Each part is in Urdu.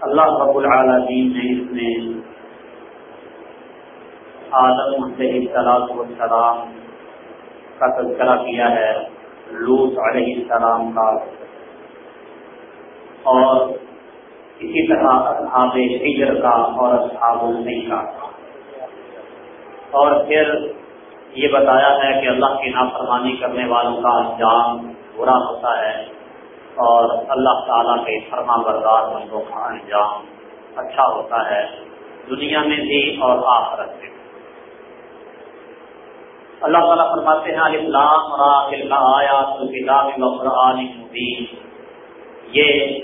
اللہ رب العالمین نے اس میں آدم علیہ السلام السلام کا تذکرہ کیا ہے لوت علیہ السلام کا۔ اور اسی طرح اصحاب حجر کا اور اصحاب النئی کا۔ اور پھر یہ بتایا ہے کہ اللہ کی نافرمانی کرنے والوں کا انجام برا ہوتا ہے۔ اور اللہ تعالیٰ کے فرما بردار بندوں کا انجام اچھا ہوتا ہے دنیا میں بھی اور آخرت میں اللہ تعالیٰ فرماتے ہیں الاسلام اور آیا تو کتاب قرآن مبین۔ یہ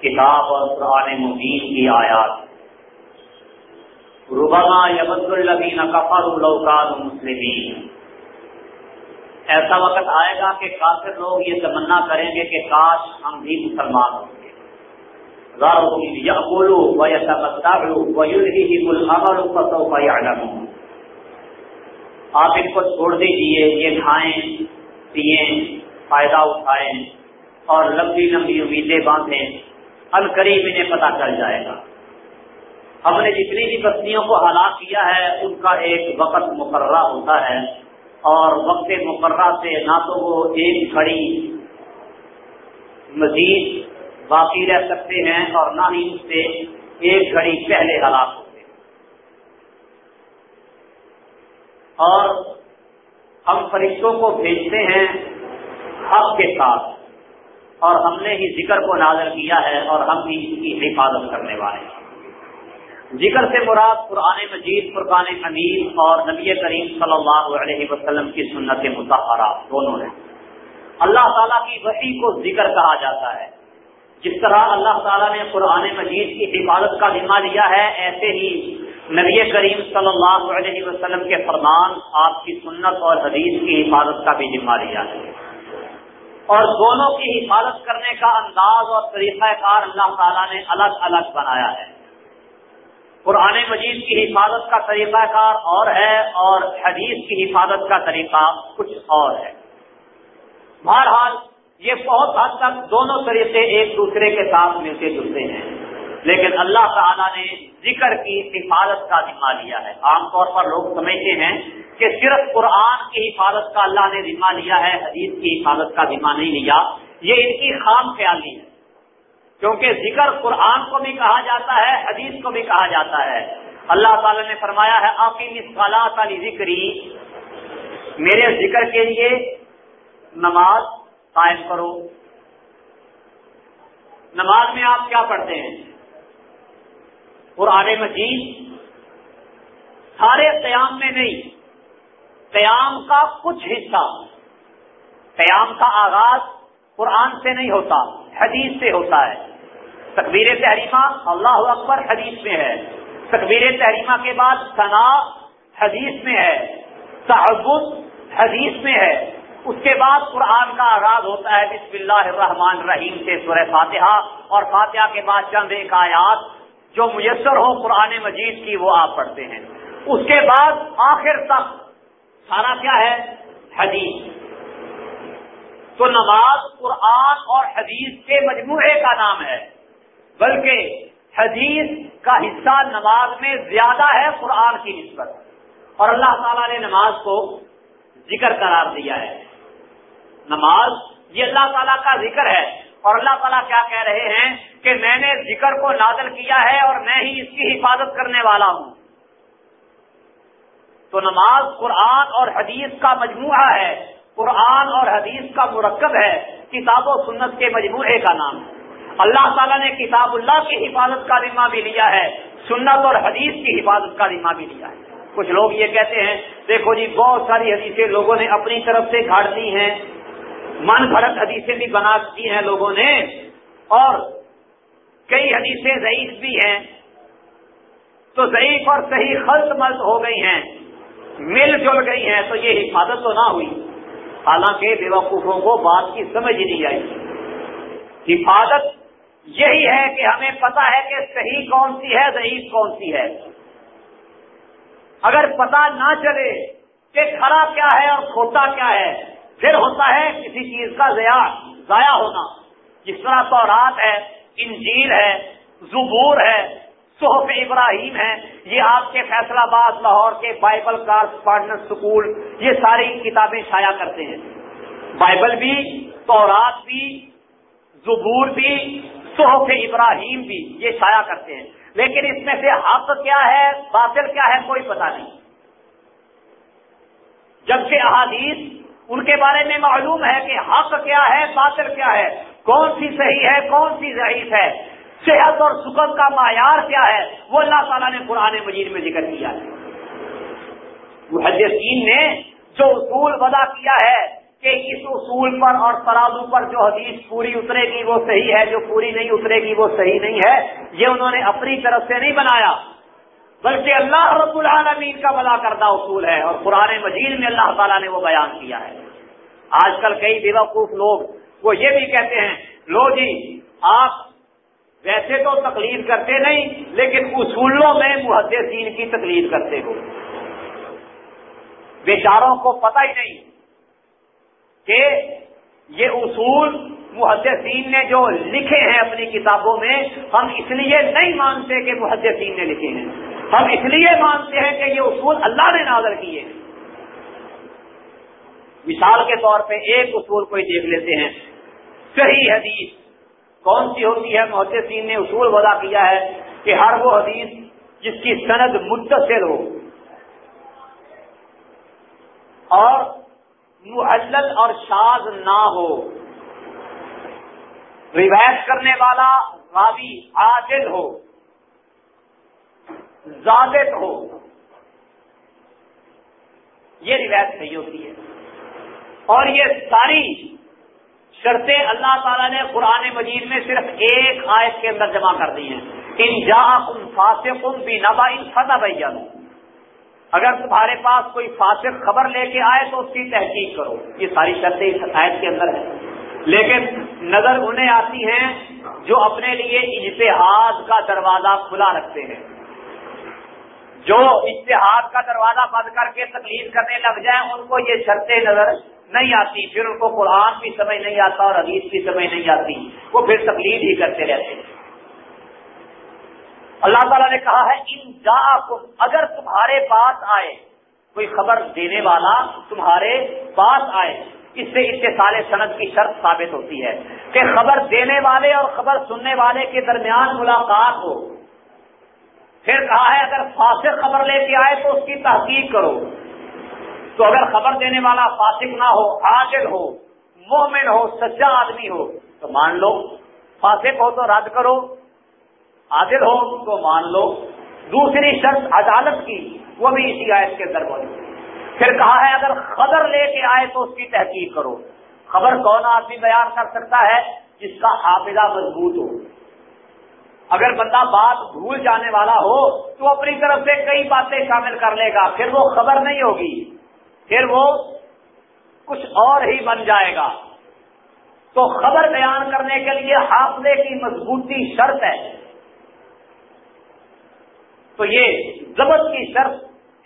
کتاب اور قرآن مبین کی آیات۔ ربما یبد البین کفر الوکان مسلمین۔ ایسا وقت آئے گا کہ کافر لوگ یہ تمنا کریں گے کہ کاش ہم بھی مسلمان ہوں گے۔ آپ ان کو چھوڑ دیجیے یہ کھائیں، پیئیں، فائدہ اٹھائیں اور لمبی لمبی امیدیں باندھیں۔ القریب انہیں پتہ چل جائے گا۔ ہم نے جتنی بھی بستیوں کو ہلاک کیا ہے، ان کا ایک وقت مقررہ ہوتا ہے۔ اور وقت مقررہ سے نہ تو وہ ایک گھڑی مزید باقی رہ سکتے ہیں اور نہ ہی اس سے ایک گھڑی پہلے ہلاک ہوتے ہیں۔ اور ہم فرشتوں کو بھیجتے ہیں حق کے ساتھ اور ہم نے ہی ذکر کو نازل کیا ہے اور ہم بھی اس کی حفاظت کرنے والے ہیں۔ ذکر سے مراد قرآن مجید، فرقان حمید اور نبی کریم صلی اللہ علیہ وسلم کی سنت مظاہرہ دونوں ہیں۔ اللہ تعالیٰ کی وحی کو ذکر کہا جاتا ہے۔ جس طرح اللہ تعالیٰ نے قرآن مجید کی حفاظت کا ذمہ لیا ہے، ایسے ہی نبی کریم صلی اللہ علیہ وسلم کے فرمان، آپ کی سنت اور حدیث کی حفاظت کا بھی ذمہ لیا ہے۔ اور دونوں کی حفاظت کرنے کا انداز اور طریقہ کار اللہ تعالیٰ نے الگ الگ بنایا ہے۔ قرآن مجید کی حفاظت کا طریقہ کار اور ہے اور حدیث کی حفاظت کا طریقہ کچھ اور ہے۔ بہرحال یہ بہت حد تک دونوں طریقے ایک دوسرے کے ساتھ ملتے جلتے ہیں۔ لیکن اللہ تعالیٰ نے ذکر کی حفاظت کا ذمہ لیا ہے۔ عام طور پر لوگ سمجھتے ہیں کہ صرف قرآن کی حفاظت کا اللہ نے ذمہ لیا ہے، حدیث کی حفاظت کا ذمہ نہیں لیا۔ یہ ان کی خام خیالی ہے۔ کیونکہ ذکر قرآن کو بھی کہا جاتا ہے، حدیث کو بھی کہا جاتا ہے۔ اللہ تعالی نے فرمایا ہے آپ کی علی ذکری میرے ذکر کے لیے نماز قائم کرو۔ نماز میں آپ کیا پڑھتے ہیں؟ قرآن مجید۔ سارے قیام میں نہیں، قیام کا کچھ حصہ، قیام کا آغاز قرآن سے نہیں ہوتا، حدیث سے ہوتا ہے۔ تقبیر تحریمہ، اللہ اکبر حدیث میں ہے۔ تقبیر تحریمہ کے بعد ثنا حدیث میں ہے۔ تحبت حدیث میں ہے۔ اس کے بعد قرآن کا آغاز ہوتا ہے، بسم اللہ الرحمن الرحیم سے سورہ فاتحہ۔ اور فاتحہ کے بعد چند ایک آیات جو میسر ہو قرآن مجید کی، وہ آپ پڑھتے ہیں۔ اس کے بعد آخر تک سارا کیا ہے؟ حدیث۔ تو نماز قرآن اور حدیث کے مجموعے کا نام ہے۔ بلکہ حدیث کا حصہ نماز میں زیادہ ہے قرآن کی نسبت۔ اور اللہ تعالیٰ نے نماز کو ذکر قرار دیا ہے۔ نماز یہ اللہ تعالیٰ کا ذکر ہے۔ اور اللہ تعالیٰ کیا کہہ رہے ہیں کہ میں نے ذکر کو نازل کیا ہے اور میں ہی اس کی حفاظت کرنے والا ہوں۔ تو نماز قرآن اور حدیث کا مجموعہ ہے۔ قرآن اور حدیث کا مرکب ہے، کتاب و سنت کے مجموعے کا نام۔ اللہ تعالیٰ نے کتاب اللہ کی حفاظت کا ذمہ بھی لیا ہے، سنت اور حدیث کی حفاظت کا ذمہ بھی لیا ہے۔ کچھ لوگ یہ کہتے ہیں، دیکھو جی بہت ساری حدیثیں لوگوں نے اپنی طرف سے گھاڑ دی ہیں۔ من گھڑت حدیثیں بھی بنا دی ہیں لوگوں نے، اور کئی حدیثیں ضعیف بھی ہیں۔ تو ضعیف اور صحیح خلط ملت ہو گئی ہیں۔ مل جل گئی ہیں، تو یہ حفاظت تو نہ ہوئی۔ حالانکہ بیوقوفوں کو بات کی سمجھ ہی نہیں آئی۔ حفاظت یہی ہے کہ ہمیں پتا ہے کہ صحیح کون سی ہے، ضعیف کون سی ہے۔ اگر پتا نہ چلے کہ کھڑا کیا ہے اور کھوٹا کیا ہے، پھر ہوتا ہے کسی چیز کا ضائع ہونا۔ جس طرح تورات ہے، انجیل ہے، زبور ہے صحف ابراہیم ہے یہ آپ کے فیصلہ آباد، لاہور کے بائبل کارسپارٹنر اسکول یہ ساری کتابیں شائع کرتے ہیں۔ بائبل بھی، تورات بھی، زبور بھی، صحف ابراہیم بھی یہ شائع کرتے ہیں۔ لیکن اس میں سے حق کیا ہے، باطل کیا ہے، کوئی پتہ نہیں۔ جبکہ احادیث ان کے بارے میں معلوم ہے کہ حق کیا ہے، باطل کیا ہے۔ کون سی صحیح ہے، کون سی ضعیف ہے؟ صحت اور سکن کا معیار کیا ہے؟ وہ اللہ تعالیٰ نے قرآن مجید میں ذکر کیا ہے۔ محدثین نے جو اصول وضع کیا ہے کہ اس اصول پر اور ترازو پر جو حدیث پوری اترے گی وہ صحیح ہے، جو پوری نہیں اترے گی وہ صحیح نہیں ہے، یہ انہوں نے اپنی طرف سے نہیں بنایا۔ بلکہ اللہ رب العالمین کا بلا کردہ اصول ہے اور قرآن مجید میں اللہ تعالیٰ نے وہ بیان کیا ہے۔ آج کل کئی بیوقوف لوگ وہ یہ بھی کہتے ہیں، لو جی آپ ویسے تو تقلید کرتے نہیں، لیکن اصولوں میں محدثین کی تقلید کرتے ہو۔ بیچاروں کو پتہ ہی نہیں کہ یہ اصول محدثین نے جو لکھے ہیں اپنی کتابوں میں، ہم اس لیے نہیں مانتے کہ محدثین نے لکھے ہیں۔ ہم اس لیے مانتے ہیں کہ یہ اصول اللہ نے نازل کیے ہیں۔ مثال کے طور پہ ایک اصول کو ہی دیکھ لیتے ہیں۔ صحیح حدیث۔ کون سی ہوتی ہے؟ محدثین نے اصول وضع کیا ہے کہ ہر وہ حدیث جس کی سند متصل ہو۔ اور معلل اور شاز نہ ہو۔ روایت کرنے والا راوی عادل ہو۔ ضابط ہو۔ یہ روایت صحیح ہوتی ہے۔ اور یہ ساری شرطیں اللہ تعالیٰ نے قرآن مجید میں صرف ایک آیت کے اندر جمع کر دی ہیں۔ ان جا کم فاسق بھی نبا ان فتح بھائی اگر تمہارے پاس کوئی فاسق خبر لے کے آئے تو اس کی تحقیق کرو۔ یہ ساری شرطیں اس آیت کے اندر ہیں۔ لیکن نظر انہیں آتی ہیں جو اپنے لیے اجتہاد کا دروازہ کھلا رکھتے ہیں۔ جو اشتہاد کا دروازہ بند کر کے تکلیف کرنے لگ جائیں، ان کو یہ شرطیں نظر نہیں آتی، پھر ان کو قرآن بھی سمجھ نہیں آتا اور حدیث بھی سمجھ نہیں آتی، وہ پھر تکلیف ہی کرتے رہتے ہیں۔ اللہ تعالیٰ نے کہا ہے، ان جا اگر تمہارے پاس آئے، کوئی خبر دینے والا تمہارے پاس آئے، اس سے اتصال صنعت کی شرط ثابت ہوتی ہے کہ خبر دینے والے اور خبر سننے والے کے درمیان ملاقات ہو۔ پھر کہا ہے، اگر فاسق خبر لے کے آئے تو اس کی تحقیق کرو۔ تو اگر خبر دینے والا فاسق نہ ہو عادل ہو، مومن ہو، سچا آدمی ہو، تو مان لو۔ فاسق ہو تو رد کرو عادل ہو تو مان لو۔ دوسری شرط عدالت کی، وہ بھی اسی آیت کے اندر بولی پھر کہا ہے، اگر خبر لے کے آئے تو اس کی تحقیق کرو۔ خبر کون آدمی بیان کر سکتا ہے؟ جس کا حافظہ مضبوط ہو۔ اگر بندہ بات بھول جانے والا ہو، تو اپنی طرف سے کئی باتیں شامل کر لے گا، پھر وہ خبر نہیں ہوگی۔ پھر وہ کچھ اور ہی بن جائے گا۔ تو خبر بیان کرنے کے لیے حافظے کی مضبوطی شرط ہے۔ تو یہ ضبط کی شرط،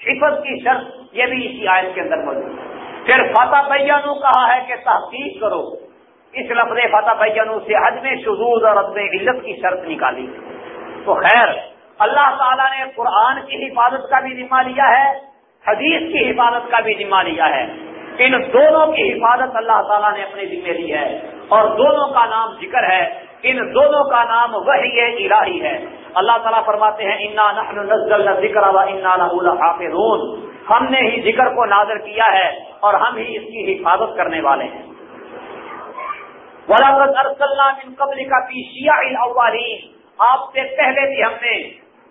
حفظ کی شرط، یہ بھی اسی آیت کے اندر موجود ہے۔ پھر فتح بھیا کہا ہے کہ تحقیق کرو۔ اس لفظ فتح بینو سے حجم شزوز اور عدم علت کی شرط نکالی۔ تو خیر، اللہ تعالیٰ نے قرآن کی حفاظت کا بھی ذمہ لیا ہے۔ حدیث کی حفاظت کا بھی ذمہ لیا ہے ان دونوں کی حفاظت اللہ تعالیٰ نے اپنے ذمہ لی ہے اور دونوں کا نام ذکر ہے ان دونوں کا نام وہی ہے الہی ہے۔ اللہ تعالیٰ فرماتے ہیں، انا نحن ذکر و انا حافظون ہم نے ہی ذکر کو نازر کیا ہے اور ہم ہی اس کی حفاظت کرنے والے ہیں۔ قبل کا پیشیا آپ سے پہلے بھی ہم نے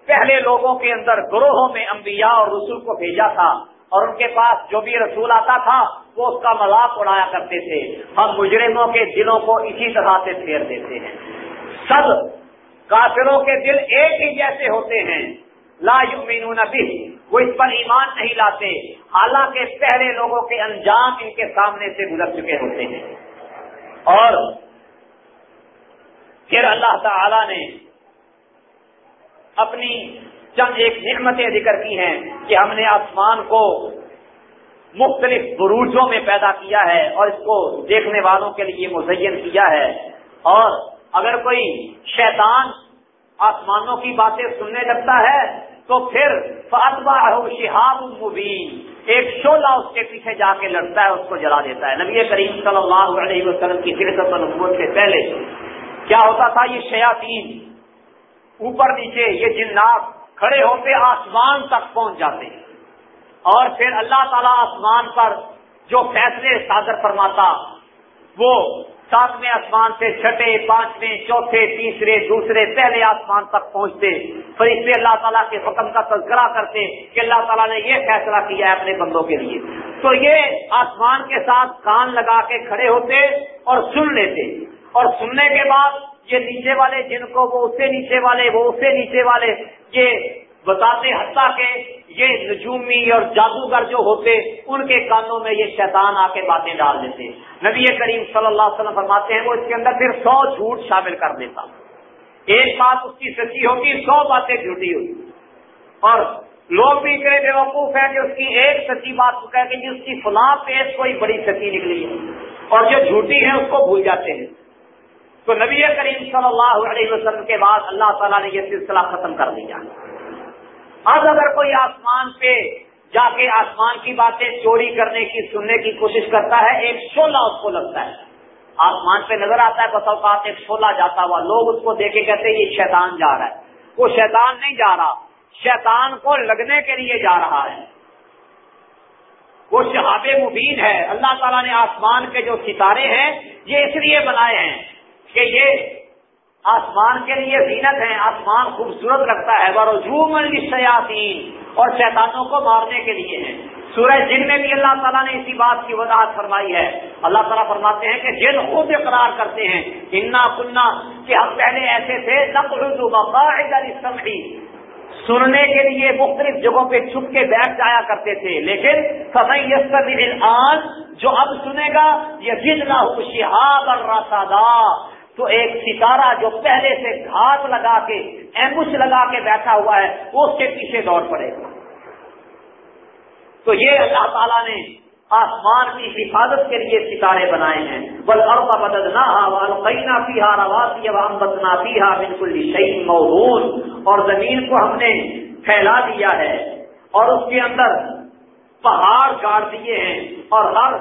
پہلے لوگوں کے اندر گروہوں میں انبیاء اور رسول کو بھیجا تھا اور ان کے پاس جو بھی رسول آتا تھا، وہ اس کا مذاق اڑایا کرتے تھے۔ ہم مجرموں کے دلوں کو اسی طرح سے پھیر دیتے ہیں۔ سب کافروں کے دل ایک ہی جیسے ہوتے ہیں۔ لا یؤمنون به وہ اس پر ایمان نہیں لاتے۔ حالانکہ پہلے لوگوں کے انجام ان کے سامنے سے گزر چکے ہوتے ہیں۔ اور پھر اللہ تعالی نے اپنی چند ایک نعمتیں ذکر کی ہیں کہ ہم نے آسمان کو مختلف بروجوں میں پیدا کیا ہے اور اس کو دیکھنے والوں کے لیے مزین کیا ہے۔ اور اگر کوئی شیطان آسمانوں کی باتیں سننے لگتا ہے تو پھر فاطمہ شہاب مبین ایک شولہ اس کے پیچھے جا کے لڑتا ہے، اس کو جلا دیتا ہے۔ نبی کریم صلی اللہ علیہ وسلم کی فرقت نبوت سے پہلے کیا ہوتا تھا یہ شیاطین؟ اوپر نیچے یہ جنات کھڑے ہوتے آسمان تک پہنچ جاتے اور پھر اللہ تعالی آسمان پر جو فیصلے صادر فرماتا، وہ ساتویں آسمان سے چھٹے، پانچویں، چوتھے، تیسرے، دوسرے، پہلے آسمان تک پہنچتے۔ پھر اس اللہ تعالیٰ کے حکم کا تذکرہ کرتے کہ اللہ تعالیٰ نے یہ فیصلہ کیا ہے اپنے بندوں کے لیے۔ تو یہ آسمان کے ساتھ کان لگا کے کھڑے ہوتے اور سن لیتے۔ اور سننے کے بعد یہ نیچے والے جن کو وہ اسے نیچے والے، وہ اسے نیچے والے، یہ بتاتے حتیٰ کہ یہ نجومی اور جادوگر جو ہوتے، ان کے کانوں میں یہ شیطان آ کے باتیں ڈال دیتے۔ نبی کریم صلی اللہ علیہ وسلم فرماتے ہیں، وہ اس کے اندر پھر سو جھوٹ شامل کر دیتا۔ ایک بات اس کی سچی ہوگی، سو باتیں جھوٹی ہوگی۔ اور لوگ بھی اتنے بے وقوف ہیں کہ اس کی ایک سچی بات کو کہ جی اس کی فلاں پیش کوئی بڑی سچی نکلی۔ ہے اور جو جھوٹی ہے اس کو بھول جاتے ہیں۔ تو نبی کریم صلی اللہ علیہ وسلم کے بعد اللہ تعالیٰ نے یہ سلسلہ ختم کر دیا۔ اب اگر کوئی آسمان پہ جا کے آسمان کی باتیں چوری کرنے کی، سننے کی کوشش کرتا ہے، ایک شولہ اس کو لگتا ہے۔ آسمان پہ نظر آتا ہے، بس اوقات ایک شولہ جاتا ہوا، لوگ اس کو دیکھے کہتے ہیں، یہ شیطان جا رہا ہے۔ وہ شیطان نہیں جا رہا، شیطان کو لگنے کے لیے جا رہا ہے۔ وہ شہاب مبین ہے۔ اللہ تعالیٰ نے آسمان کے جو ستارے ہیں، یہ اس لیے بنائے ہیں کہ یہ آسمان کے لیے زینت ہے آسمان خوبصورت لگتا ہے۔ برجوم سیاحین اور شیطانوں کو مارنے کے لیے ہے سورج جن میں بھی اللہ تعالیٰ نے اسی بات کی وضاحت فرمائی ہے۔ اللہ تعالیٰ فرماتے ہیں کہ جن خود اقرار کرتے ہیں، انا کننا کہ ہم پہلے ایسے تھے سمجھی سننے کے لیے مختلف جگہوں پہ چھپ کے بیٹھ جایا کرتے تھے۔ لیکن سمئی آج جو اب سنے گا یہ جن نہ ہو شہاب اور تو ایک ستارہ جو پہلے سے گھات لگا کے ایمبش لگا کے بیٹھا ہوا ہے، وہ اس کے پیچھے دوڑ پڑے گا۔ تو یہ اللہ تعالیٰ نے آسمان کی حفاظت کے لیے ستارے بنائے ہیں۔ بل اور کا بدد نہ پیہا رواسی بدنا پیہا بالکل شہید موہون اور زمین کو ہم نے پھیلا دیا ہے۔ اور اس کے اندر پہاڑ گاڑ دیے ہیں اور ہر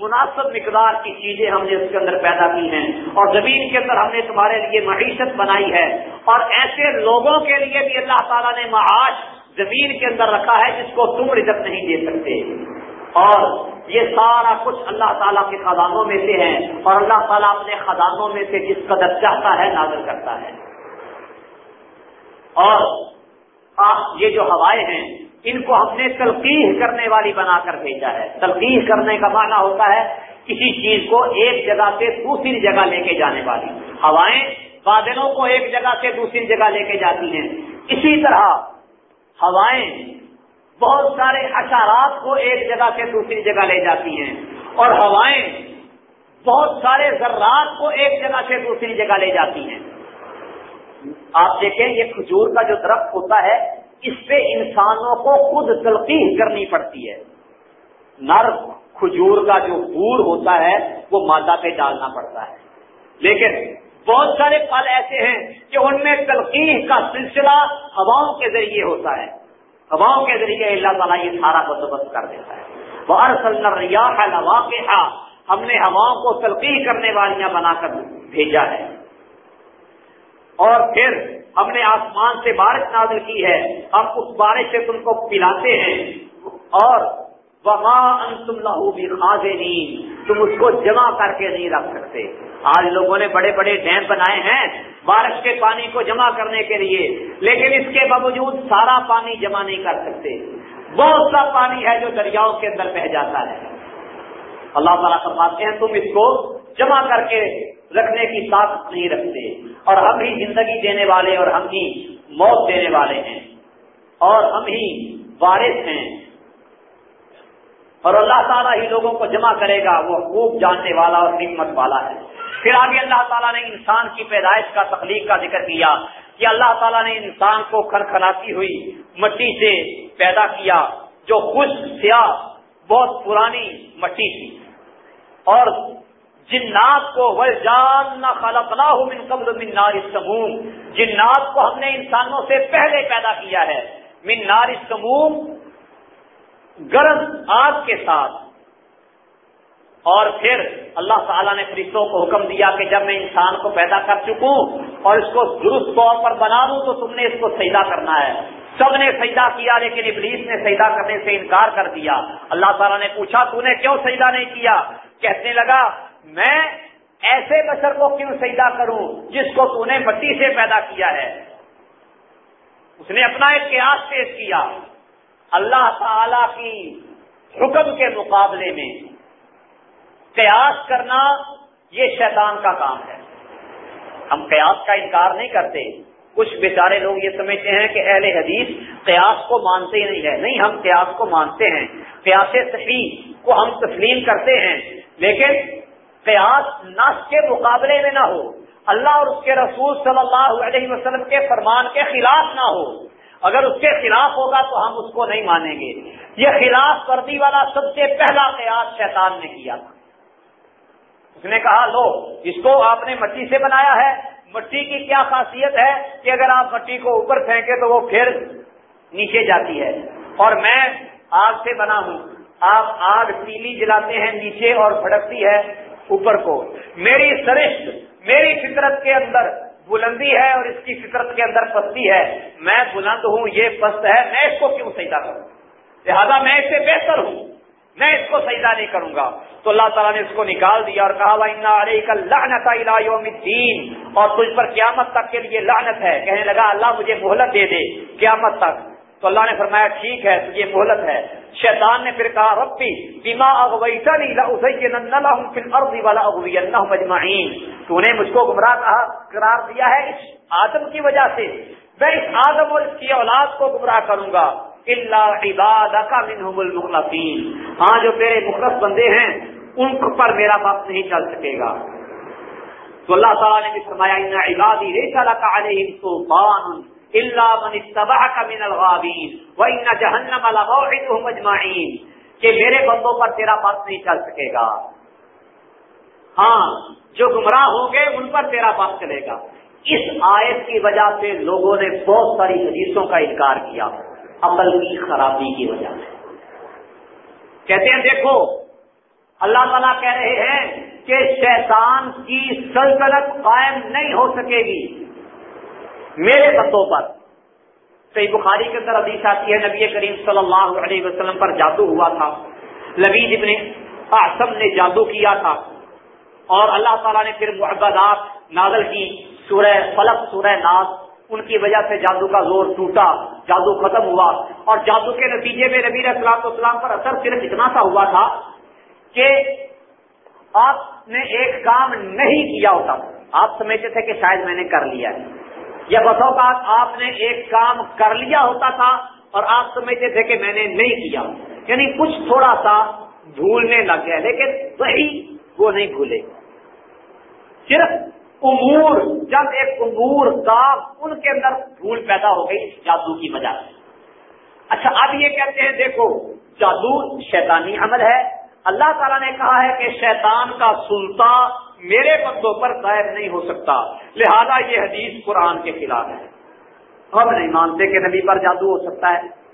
مناسب مقدار کی چیزیں ہم نے اس کے اندر پیدا کی ہیں اور زمین کے اندر ہم نے تمہارے لیے معیشت بنائی ہے اور ایسے لوگوں کے لیے بھی اللہ تعالیٰ نے معاش زمین کے اندر رکھا ہے جس کو تم رزت نہیں دے سکتے۔ اور یہ سارا کچھ اللہ تعالیٰ کے خزانوں میں سے ہے اور اللہ تعالیٰ اپنے خزانوں میں سے جس قدر چاہتا ہے نازل کرتا ہے۔ اور یہ جو ہوائیں ہیں ان کو ہم نے تلقیح کرنے والی بنا کر بھیجا ہے۔ تلقیح کرنے کا معنی ہوتا ہے کسی چیز کو ایک جگہ سے دوسری جگہ لے کے جانے والی۔ ہوائیں بادلوں کو ایک جگہ سے دوسری جگہ لے کے جاتی ہیں۔ اسی طرح ہوائیں بہت سارے اشارات کو ایک جگہ سے دوسری جگہ لے جاتی ہیں۔ اور ہوائیں بہت سارے ذرات کو ایک جگہ سے دوسری جگہ لے جاتی ہیں۔ آپ دیکھیں، یہ کھجور کا جو درخت ہوتا ہے اس پہ انسانوں کو خود تلقین کرنی پڑتی ہے۔ نر کھجور کا جو پور ہوتا ہے، وہ مادہ پہ ڈالنا پڑتا ہے۔ لیکن بہت سارے پھل ایسے ہیں کہ ان میں تلقین کا سلسلہ ہواؤں کے ذریعے ہوتا ہے۔ ہواؤں کے ذریعے اللہ تعالیٰ یہ سارا بندوبست کر دیتا ہے۔ وہ ہم نے ہواؤں کو تلقین کرنے والیاں بنا کر بھیجا ہے۔ اور پھر ہم نے آسمان سے بارش نازل کی ہے، ہم اس بارش سے تم کو پلاتے ہیں۔ اور وہاں انتم لہو بھی تم اس کو جمع کر کے نہیں رکھ سکتے۔ آج لوگوں نے بڑے بڑے ڈیم بنائے ہیں بارش کے پانی کو جمع کرنے کے لیے، لیکن اس کے باوجود سارا پانی جمع نہیں کر سکتے۔ بہت سا پانی ہے جو دریاؤں کے اندر بہ جاتا ہے۔ اللہ تعالیٰ فرماتے ہیں، تم اس کو جمع کر کے رکھنے کی طاقت نہیں رکھتے۔ اور ہم ہی زندگی دینے والے اور ہم ہی موت دینے والے ہیں اور ہم ہی وارث ہیں۔ اور اللہ تعالیٰ ہی لوگوں کو جمع کرے گا، وہ خوب جاننے والا اور حکمت والا ہے۔ پھر آگے اللہ تعالیٰ نے انسان کی پیدائش کا تخلیق کا ذکر کیا، کہ اللہ تعالیٰ نے انسان کو کھڑکھڑاتی ہوئی مٹی سے پیدا کیا، جو خوش سیاہ، بہت پرانی مٹی تھی۔ اور جنات کو وہ جان نہ خلقنا من قبل من نار سموم جنات کو ہم نے انسانوں سے پہلے پیدا کیا ہے۔ من نار سموم گرم آگ کے ساتھ۔ اور پھر اللہ تعالیٰ نے فرشتوں کو حکم دیا کہ جب میں انسان کو پیدا کر چکوں اور اس کو درست طور پر بنا دوں تو تم نے اس کو سیدا کرنا ہے۔ سب نے سیدا کیا لیکن ابلیس نے سیدا کرنے سے انکار کر دیا۔ اللہ تعالیٰ نے پوچھا، تو نے کیوں سیدا نہیں کیا؟ کہنے لگا میں ایسے بشر کو کیوں سیدا کروں جس کو تو نے مٹی سے پیدا کیا ہے؟ اس نے اپنا ایک قیاس پیش کیا۔ اللہ تعالی کی حکم کے مقابلے میں قیاس کرنا یہ شیطان کا کام ہے۔ ہم قیاس کا انکار نہیں کرتے۔ کچھ بیچارے لوگ یہ سمجھتے ہیں کہ اہل حدیث قیاس کو مانتے ہی نہیں ہے نہیں، ہم قیاس کو مانتے ہیں۔ قیاس صحیح کو ہم تسلیم کرتے ہیں، لیکن قیاس نس کے مقابلے میں نہ ہو۔ اللہ اور اس کے رسول صلی اللہ علیہ وسلم کے فرمان کے خلاف نہ ہو۔ اگر اس کے خلاف ہوگا تو ہم اس کو نہیں مانیں گے۔ یہ خلاف ورزی والا سب سے پہلا قیاس شیطان نے کیا تھا۔ اس نے کہا، لو، اس کو آپ نے مٹی سے بنایا ہے۔ مٹی کی کیا خاصیت ہے کہ اگر آپ مٹی کو اوپر پھینکے تو وہ پھر نیچے جاتی ہے۔ اور میں آگ سے بنا ہوں۔ آپ آگ پیلی جلاتے ہیں، نیچے اور بھڑکتی ہے۔ اوپر کو۔ میری سرشت، میری فطرت کے اندر بلندی ہے اور اس کی فطرت کے اندر پستی ہے۔ میں بلند ہوں، یہ پست ہے، میں اس کو کیوں سجدہ کروں؟ لہذا میں اس سے بہتر ہوں، میں اس کو سجدہ نہیں کروں گا۔ تو اللہ تعالیٰ نے اس کو نکال دیا اور کہا ارے یوم الدین اور تجھ پر قیامت تک کے لیے لعنت ہے۔ کہنے لگا، اللہ مجھے مہلت دے دے، قیامت تک۔ تو اللہ نے فرمایا، ٹھیک ہے تو یہ مہلت ہے۔ شیطان نے پھر کہا، ربی بیما اغویتنی لأزینن فی الارض ولا اغوینہم اجمعین۔ تو نے مجھ کو گمراہ قرار دیا ہے اس آدم کی وجہ سے۔ میں اس آدم اور اس کی اولاد کو گمراہ کروں گا۔ اللہ عبادک منہم المخلصین ہاں جو تیرے مخلص بندے ہیں، ان پر میرا باپ نہیں چل سکے گا۔ تو اللہ تعالیٰ نے بھی فرمایا، ان عبادی لیس لک علیہم سلطان اللہ من کا من الغابین وہ جہنم لموعدهم اجمعین کہ میرے بندوں پر تیرا پاس نہیں چل سکے گا۔ ہاں جو گمراہ ہوں گے، ان پر تیرا پاس چلے گا۔ اس آیت کی وجہ سے لوگوں نے بہت ساری حدیثوں کا انکار کیا، عمل کی خرابی کی وجہ سے۔ کہتے ہیں، دیکھو، اللہ تعالیٰ کہہ رہے ہیں کہ شیطان کی سلطنت قائم نہیں ہو سکے گی۔ میرے بندوں پر صحیح بخاری کے اندر حدیث آتی ہے، نبی کریم صلی اللہ علیہ وسلم پر جادو ہوا تھا۔ لبید ابن آسم نے جادو کیا تھا۔ اور اللہ تعالیٰ نے پھر محبت نازل کی، سورہ فلک سورہ ناز ان کی وجہ سے جادو کا زور ٹوٹا، جادو ختم ہوا۔ اور جادو کے نتیجے میں نبی اسلام اسلام پر اثر صرف اتنا سا ہوا تھا کہ آپ نے ایک کام نہیں کیا ہوتا۔ آپ سمجھتے تھے کہ شاید میں نے کر لیا۔ ہے یا بسوں کا آپ نے ایک کام کر لیا ہوتا تھا اور آپ سمجھتے تھے کہ میں نے نہیں کیا۔ یعنی کچھ تھوڑا سا بھولنے لگ گیا لیکن وہی وہ نہیں بھولے۔ صرف امور، جب ایک امور کام ان کے اندر بھول پیدا ہو گئی جادو کی وجہ سے۔ اچھا اب یہ کہتے ہیں، دیکھو، جادو شیطانی عمل ہے۔ اللہ تعالیٰ نے کہا ہے کہ شیطان کا سلطان میرے بندوں پر قائم نہیں ہو سکتا۔ لہذا یہ حدیث قرآن کے خلاف ہے۔ ہم نہیں مانتے کہ نبی پر جادو ہو سکتا ہے۔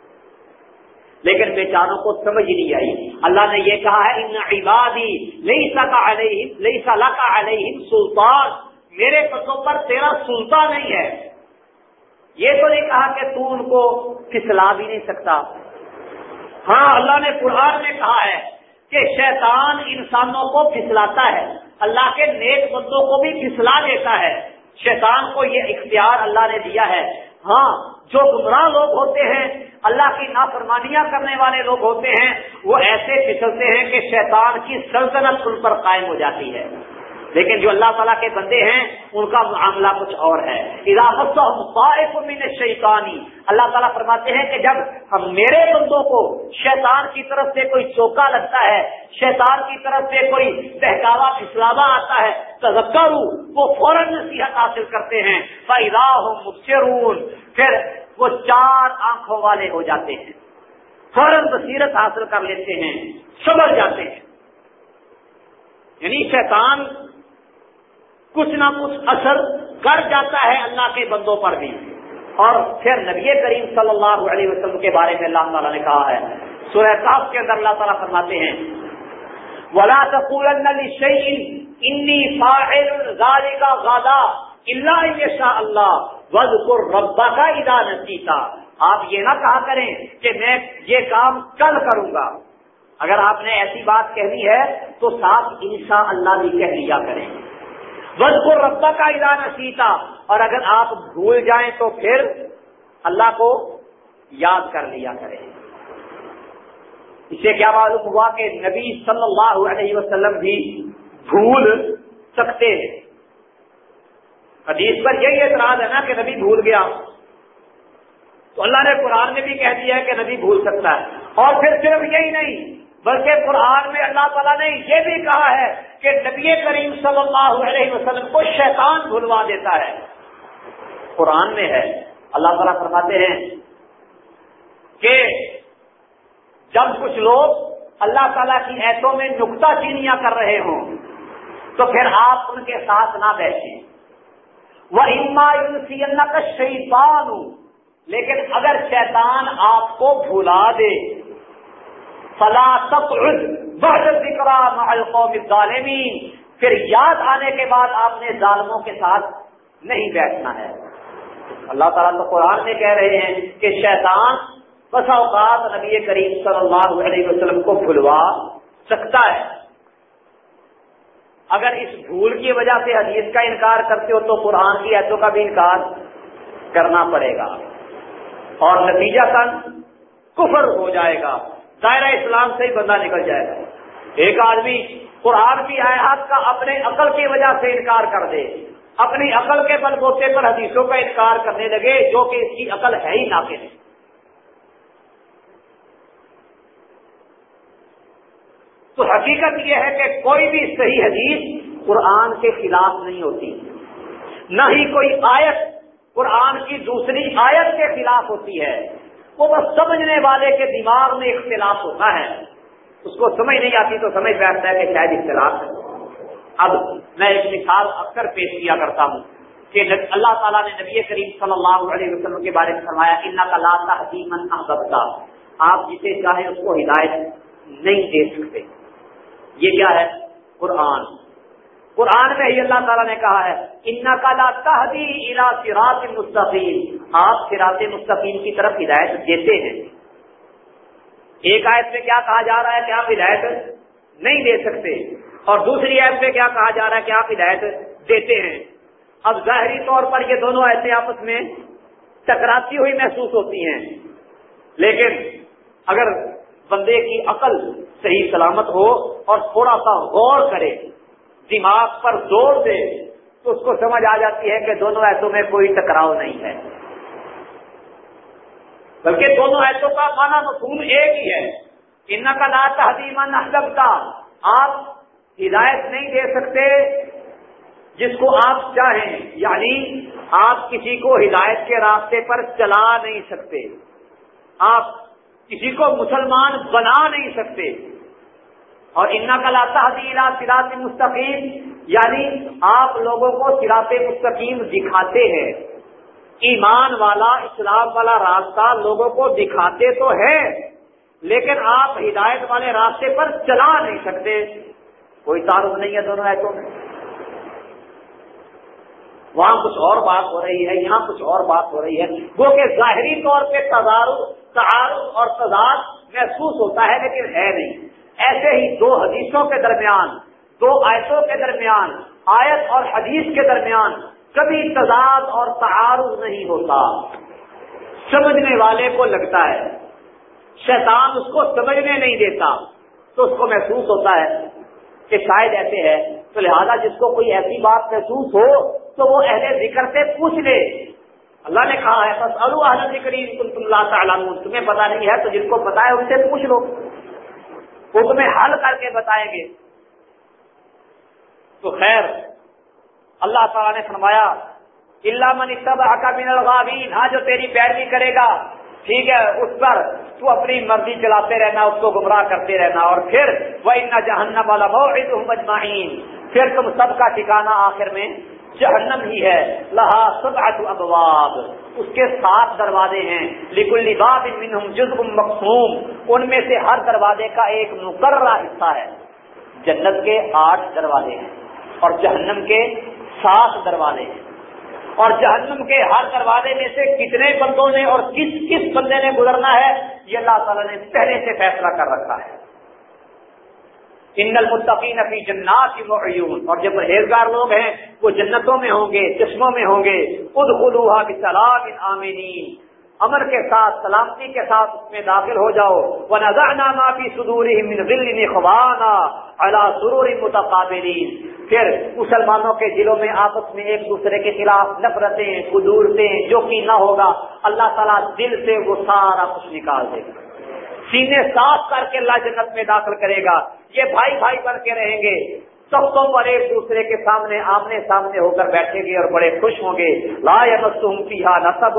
لیکن بیچاروں کو سمجھ نہیں آئی۔ اللہ نے یہ کہا ہے، ان عبادی لئی سکا لئی سلا کا علیہم سلطان۔ میرے بندوں پر تیرا سلطان نہیں ہے۔ یہ تو نہیں کہا کہ تو ان کو پھسلا بھی نہیں سکتا۔ ہاں اللہ نے قرآن میں کہا ہے کہ شیطان انسانوں کو پھسلاتا ہے، اللہ کے نیک بندوں کو بھی پھسلا دیتا ہے۔ شیطان کو یہ اختیار اللہ نے دیا ہے۔ ہاں جو گمراہ لوگ ہوتے ہیں، اللہ کی نافرمانیاں کرنے والے لوگ ہوتے ہیں، وہ ایسے پھسلتے ہیں کہ شیطان کی سلطنت ان پر قائم ہو جاتی ہے۔ لیکن جو اللہ تعالیٰ کے بندے ہیں، ان کا معاملہ کچھ اور ہے۔ من شیطانی اللہ تعالیٰ فرماتے ہیں کہ جب ہم میرے بندوں کو شیطان کی طرف سے کوئی چوکا لگتا ہے، شیطان کی طرف سے کوئی بہکاوا، پھسلاوا آتا ہے تذکر وہ فوراً نصیحت حاصل کرتے ہیں۔ مبصرون، پھر وہ چار آنکھوں والے ہو جاتے ہیں۔ فوراً بصیرت حاصل کر لیتے ہیں سمجھ جاتے ہیں۔ یعنی شیطان کچھ نہ کچھ اثر کر جاتا ہے اللہ کے بندوں پر بھی۔ اور پھر نبی کریم صلی اللہ علیہ وسلم کے بارے میں اللہ تعالیٰ نے کہا ہے۔ سورہ صاحب کے اندر اللہ تعالیٰ فرماتے ہیں، ولا انی کا غادا اللہ شاء اللہ وز ربا کا ادا نسیتا آپ یہ نہ کہا کریں کہ میں یہ کام کل کروں گا۔ اگر آپ نے ایسی بات کہنی ہے تو صاف انشاء اللہ بھی کہہ لیا کریں۔ بس کو ربا کا ادارہ سیتا اور اگر آپ بھول جائیں تو پھر اللہ کو یاد کر لیا کریں۔ اسے کیا معلوم ہوا کہ نبی صلی اللہ علیہ وسلم بھی بھول سکتے ہیں۔ حدیث پر یہی اعتراض ہے نا کہ نبی بھول گیا۔ تو اللہ نے قرآن میں بھی کہہ دیا ہے کہ نبی بھول سکتا ہے۔ اور پھر صرف یہی نہیں بلکہ قرآن میں اللہ تعالیٰ نے یہ بھی کہا ہے کہ نبی کریم صلی اللہ علیہ وسلم کو شیطان بھلوا دیتا ہے۔ قرآن میں ہے۔ اللہ تعالیٰ فرماتے ہیں کہ جب کچھ لوگ اللہ تعالیٰ کی ایسوں میں نکتا چینیاں کر رہے ہوں، تو پھر آپ ان کے ساتھ نہ بیٹھیں۔ وہ اما کا شیطان ہوں لیکن اگر شیطان آپ کو بھلا دے فلا ذکر القوم الظالمین۔ پھر یاد آنے کے بعد آپ نے ظالموں کے ساتھ نہیں بیٹھنا ہے۔ اللہ تعالیٰ تو قرآن میں کہہ رہے ہیں کہ شیطان بسا اوقات نبی کریم صلی اللہ علیہ وسلم کو بھلوا سکتا ہے۔ اگر اس بھول کی وجہ سے حدیث کا انکار کرتے ہو تو قرآن کی ایتوں کا بھی انکار کرنا پڑے گا۔ اور نتیجہ تن کفر ہو جائے گا۔ دائرہ اسلام سے ہی بندہ نکل جائے گا۔ ایک آدمی قرآن کی آیات کا اپنے عقل کی وجہ سے انکار کر دے، اپنی عقل کے بل بوتے پر حدیثوں کا انکار کرنے لگے جو کہ اس کی عقل ہے ہی ناقص۔ تو حقیقت یہ ہے کہ کوئی بھی صحیح حدیث قرآن کے خلاف نہیں ہوتی۔ نہ ہی کوئی آیت قرآن کی دوسری آیت کے خلاف ہوتی ہے۔ وہ بس سمجھنے والے کے دماغ میں اختلاف ہوتا ہے۔ اس کو سمجھ نہیں آتی تو سمجھ بیٹھتا ہے کہ شاید اختلاف ہے۔ اب میں ایک مثال اکثر پیش کیا کرتا ہوں کہ اللہ تعالیٰ نے نبی کریم صلی اللہ علیہ وسلم کے بارے میں فرمایا ان کا لاتا حکیمن احبتا آپ جسے چاہیں اس کو ہدایت نہیں دے سکتے۔ یہ کیا ہے؟ قرآن۔ قرآن میں ہی اللہ تعالیٰ نے کہا ہے ان کا لاتا سراط مستقیم آپ سراط مستقیم کی طرف ہدایت دیتے ہیں۔ ایک آیت میں کیا کہا جا رہا ہے کہ آپ ہدایت نہیں دے سکتے، اور دوسری آیت میں کیا کہا جا رہا ہے کہ آپ ہدایت دیتے ہیں۔ اب ظاہری طور پر یہ دونوں ایسے آپس میں ٹکراتی ہوئی محسوس ہوتی ہیں۔ لیکن اگر بندے کی عقل صحیح سلامت ہو اور تھوڑا سا غور کرے دماغ پر زور دے تو اس کو سمجھ آ جاتی ہے کہ دونوں ایسوں میں کوئی ٹکراؤ نہیں ہے۔ بلکہ دونوں ایسوں کا مانا مصول ایک ہی ہے۔ ان کا لا تحدیمہ نہ آپ ہدایت نہیں دے سکتے جس کو آپ چاہیں۔ یعنی آپ کسی کو ہدایت کے راستے پر چلا نہیں سکتے۔ آپ کسی کو مسلمان بنا نہیں سکتے۔ اور ان کا لاتا حدیلا سراط مستقیم یعنی آپ لوگوں کو سراط مستقیم دکھاتے ہیں۔ ایمان والا، اسلام والا راستہ لوگوں کو دکھاتے تو ہے لیکن آپ ہدایت والے راستے پر چلا نہیں سکتے۔ کوئی تعارف نہیں ہے دونوں ایسوں میں۔ وہاں کچھ اور بات ہو رہی ہے، یہاں کچھ اور بات ہو رہی ہے۔ وہ کہ ظاہری طور پہ تدارک تعارف اور تضاد محسوس ہوتا ہے لیکن ہے نہیں۔ ایسے ہی دو حدیثوں کے درمیان، دو آیتوں کے درمیان، آیت اور حدیث کے درمیان کبھی تضاد اور تعارض نہیں ہوتا۔ سمجھنے والے کو لگتا ہے، شیطان اس کو سمجھنے نہیں دیتا، تو اس کو محسوس ہوتا ہے کہ شاید ایسے ہے۔ تو لہذا جس کو کوئی ایسی بات محسوس ہو، تو وہ اہل ذکر سے پوچھ لے۔ اللہ نے کہا ہے بس الو اہل ذکری تم تم اللہ تعالیٰ تمہیں پتا نہیں ہے، تو جن کو پتا ہے ان سے پوچھ لو۔ وہ تمہیں حل کر کے بتائیں گے۔ تو خیر، اللہ تعالیٰ نے فرمایا اللہ من سب آکا بن الغابین. ہاں جو تیری پیروی کرے گا، ٹھیک ہے، اس پر تو اپنی مرضی چلاتے رہنا، اس کو گمراہ کرتے رہنا۔ اور پھر وہ ان جہنم والا مجمعین پھر تم سب کا ٹھکانا آخر میں جہنم ہی ہے۔ لہا سب ابواب۔ اس کے سات دروازے ہیں۔ لکل باب منہم جزء مقصوم ان میں سے ہر دروازے کا ایک مقررہ حصہ ہے۔ جنت کے آٹھ دروازے ہیں۔ اور جہنم کے سات دروازے ہیں۔ اور جہنم کے ہر دروازے میں سے کتنے بندوں نے اور کس کس بندے نے گزرنا ہے، یہ اللہ تعالیٰ نے پہلے سے فیصلہ کر رکھا ہے۔ ان المتقین فی جنات معیون اور جو پرہیزگار لوگ ہیں، وہ جنتوں میں ہوں گے، چشموں میں ہوں گے۔ خود خلوحا بسلام آمینین امر کے ساتھ، سلامتی کے ساتھ اس میں داخل ہو جاؤ۔ وہ نظر نامہ بھی سدوری خوانہ اللہ سرور متقابلین پھر مسلمانوں کے دلوں میں آپس میں ایک دوسرے کے خلاف نفرتیں قدورتیں جو کہ نہ ہوگا، اللہ تعالیٰ دل سے وہ سارا کچھ نکال دے گا۔ سینے صاف کر کے اللہ جنت میں داخل کرے گا۔ یہ بھائی بھائی بن کے رہیں گے۔ سب تو پر ایک دوسرے کے سامنے، آمنے سامنے ہو کر بیٹھیں گے اور بڑے خوش ہوں گے۔ لا نصب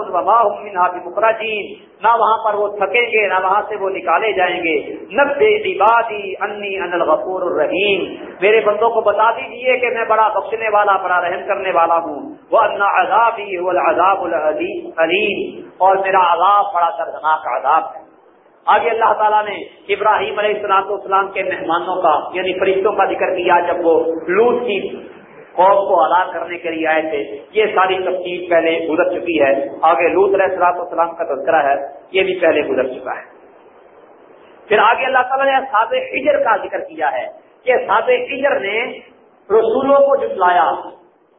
بکرا جی نہ وہاں پر وہ تھکیں گے، نہ وہاں سے وہ نکالے جائیں گے۔ نبے عبادی انی ان الغفور الرحیم۔ میرے بندوں کو بتا دیجیے کہ میں بڑا بخشنے والا، بڑا رحم کرنے والا ہوں۔ وہ انا عذابی العذاب العلیم اور میرا عذاب بڑا دردناک عذاب ہے۔ آگے اللہ تعالیٰ نے ابراہیم علیہ السلام اسلام کے مہمانوں کا یعنی فرشتوں کا ذکر کیا جب وہ لوٹ کی قوم کو ہلاک کرنے کے لیے آئے تھے۔ یہ ساری تفصیل پہلے گزر چکی ہے۔ آگے لوت علیہ السلام اسلام کا تذکرہ ہے۔ یہ بھی پہلے گزر چکا ہے۔ پھر آگے اللہ تعالیٰ نے ساد ہجر کا ذکر کیا ہے کہ ساد ہجر نے رسولوں کو جٹلایا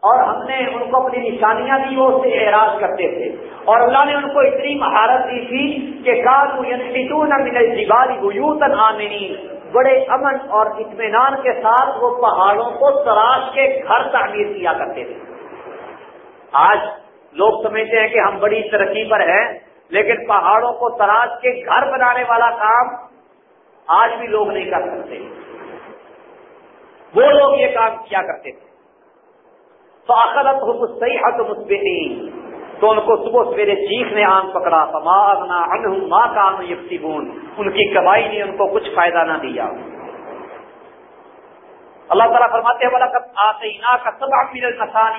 اور ہم نے ان کو اپنی نشانیاں دی، وہ اس سے اعراض کرتے تھے۔ اور اللہ نے ان کو اتنی مہارت دی تھی کہ بڑے امن اور اطمینان کے ساتھ وہ پہاڑوں کو تراش کے گھر تعمیر کیا کرتے تھے۔ آج لوگ سمجھتے ہیں کہ ہم بڑی ترقی پر ہیں، لیکن پہاڑوں کو تراش کے گھر بنانے والا کام آج بھی لوگ نہیں کر سکتے۔ وہ لوگ یہ کام کیا کرتے تھے۔ تو آخرت ہو صحیح حق تو ان کو صبح سویرے چیخ نے آم پکڑا۔ فما اغنا عنہم ما کانو یکسبون ان کی کمائی نے ان کو کچھ فائدہ نہ دیا۔ اللہ تعالیٰ فرماتے ہیں آتینا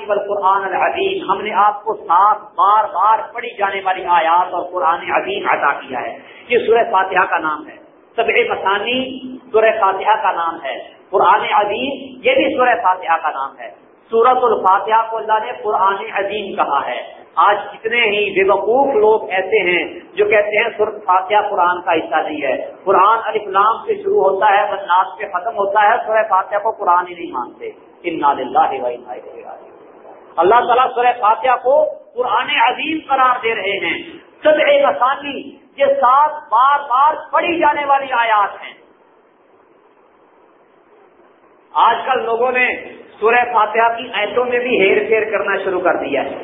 والقرآن العظیم ہم نے آپ کو ساتھ بار بار پڑھی جانے والی آیات اور قرآن عظیم عطا کیا ہے۔ یہ سورہ فاتحہ کا نام ہے۔ سبع مثانی سورہ فاتحہ کا نام ہے۔ قرآن عظیم یہ بھی سورہ فاتحہ کا نام ہے۔ سورت الفاتحہ کو اللہ نے قرآن عظیم کہا ہے۔ آج کتنے ہی بے وقوف لوگ ایسے ہیں جو کہتے ہیں سورت فاتحہ قرآن کا حصہ نہیں ہے۔ قرآن الفلام سے شروع ہوتا ہے بناس سے ختم ہوتا ہے، سورہ فاتحہ کو قرآن ہی نہیں مانتے۔ اللہ تعالیٰ سورہ فاتحہ کو قرآن عظیم قرار دے رہے ہیں۔ سب ایک آسانی یہ سات بار بار پڑھی جانے والی آیات ہیں۔ آج کل لوگوں نے سورہ فاتحہ کی ایتوں میں بھی ہیر پھیر کرنا شروع کر دیا ہے۔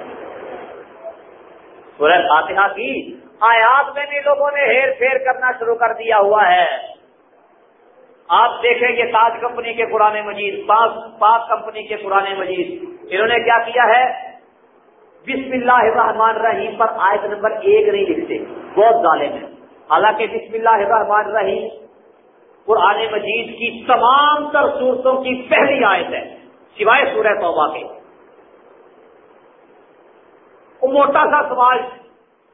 سورہ فاتحہ کی آیات میں بھی لوگوں نے ہیر پھیر کرنا شروع کر دیا ہوا ہے۔ آپ دیکھیں گے تاج کمپنی کے پرانے مجید، پاک پاک کمپنی کے پرانے مجید، انہوں نے کیا کیا ہے؟ بسم اللہ الرحمن الرحیم پر آیت نمبر ایک نہیں لکھتے، بہت ظالم ہے حالانکہ بسم اللہ الرحمن الرحیم قرآن مجید کی تمام تر صورتوں کی پہلی آیت ہے، سوائے سورہ توبہ کے۔ وہ موٹا سا سوال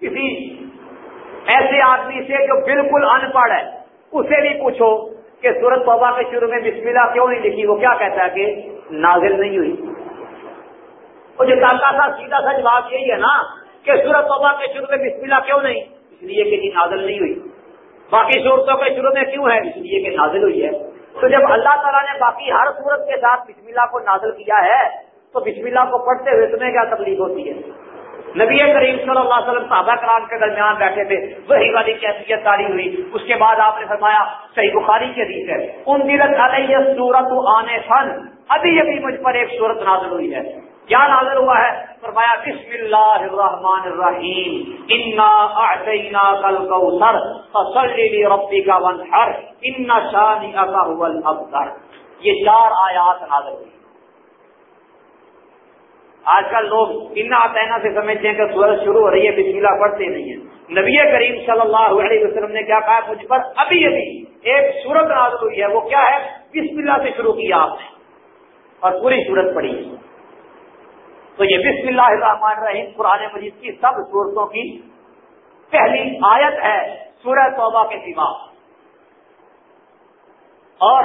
کسی ایسے آدمی سے جو بالکل ان پڑھ ہے، اسے بھی پوچھو کہ سورت توبہ کے شروع میں بسم اللہ کیوں نہیں لکھی؟ وہ کیا کہتا ہے کہ نازل نہیں ہوئی۔ وہ جو سا سیدھا سا جواب یہی ہے نا کہ سورت توبہ کے شروع میں بسم اللہ کیوں نہیں؟ اس لیے کہ جی نازل نہیں ہوئی۔ باقی صورتوں کے شروع میں کیوں ہے؟ اس لیے کہ نازل ہوئی ہے۔ تو جب اللہ تعالیٰ نے باقی ہر صورت کے ساتھ بسم اللہ کو نازل کیا ہے، تو بسم اللہ کو پڑھتے ہوئے تمہیں کیا تکلیف ہوتی ہے؟ نبی کریم صلی اللہ علیہ وسلم صحابہ کرام کے درمیان بیٹھے تھے، وہی والی کیفیت تاری ہوئی۔ اس کے بعد آپ نے فرمایا، صحیح بخاری کے حدیث ہے۔ ان دلت علیہ سورت آنے فن ابھی ابھی مجھ پر ایک صورت نازل ہوئی ہے۔ کیا نازل ہوا ہے؟ فرمایا، بسم اللہ الرحمن الرحیم، انا اعطینا کل کوثر فصلی لربک وانحر، ان شانئک هو الابتر. یہ چار آیات نازل ہوئی۔ آج کل لوگ انا آتینا سے سمجھتے ہیں کہ سورج شروع ہو رہی ہے، بسم اللہ پڑھتے نہیں ہیں۔ نبی کریم صلی اللہ علیہ وسلم نے کیا کہا؟ مجھ پر ابھی ابھی ایک سورت نازل ہوئی ہے، وہ کیا ہے؟ بسم اللہ سے شروع کیا آپ نے۔ اور پوری سورت پڑھی۔ ہے تو یہ بسم اللہ الرحمن الرحیم قرآن مجید کی سب صورتوں کی پہلی آیت ہے سورہ توبہ کے سوا۔ اور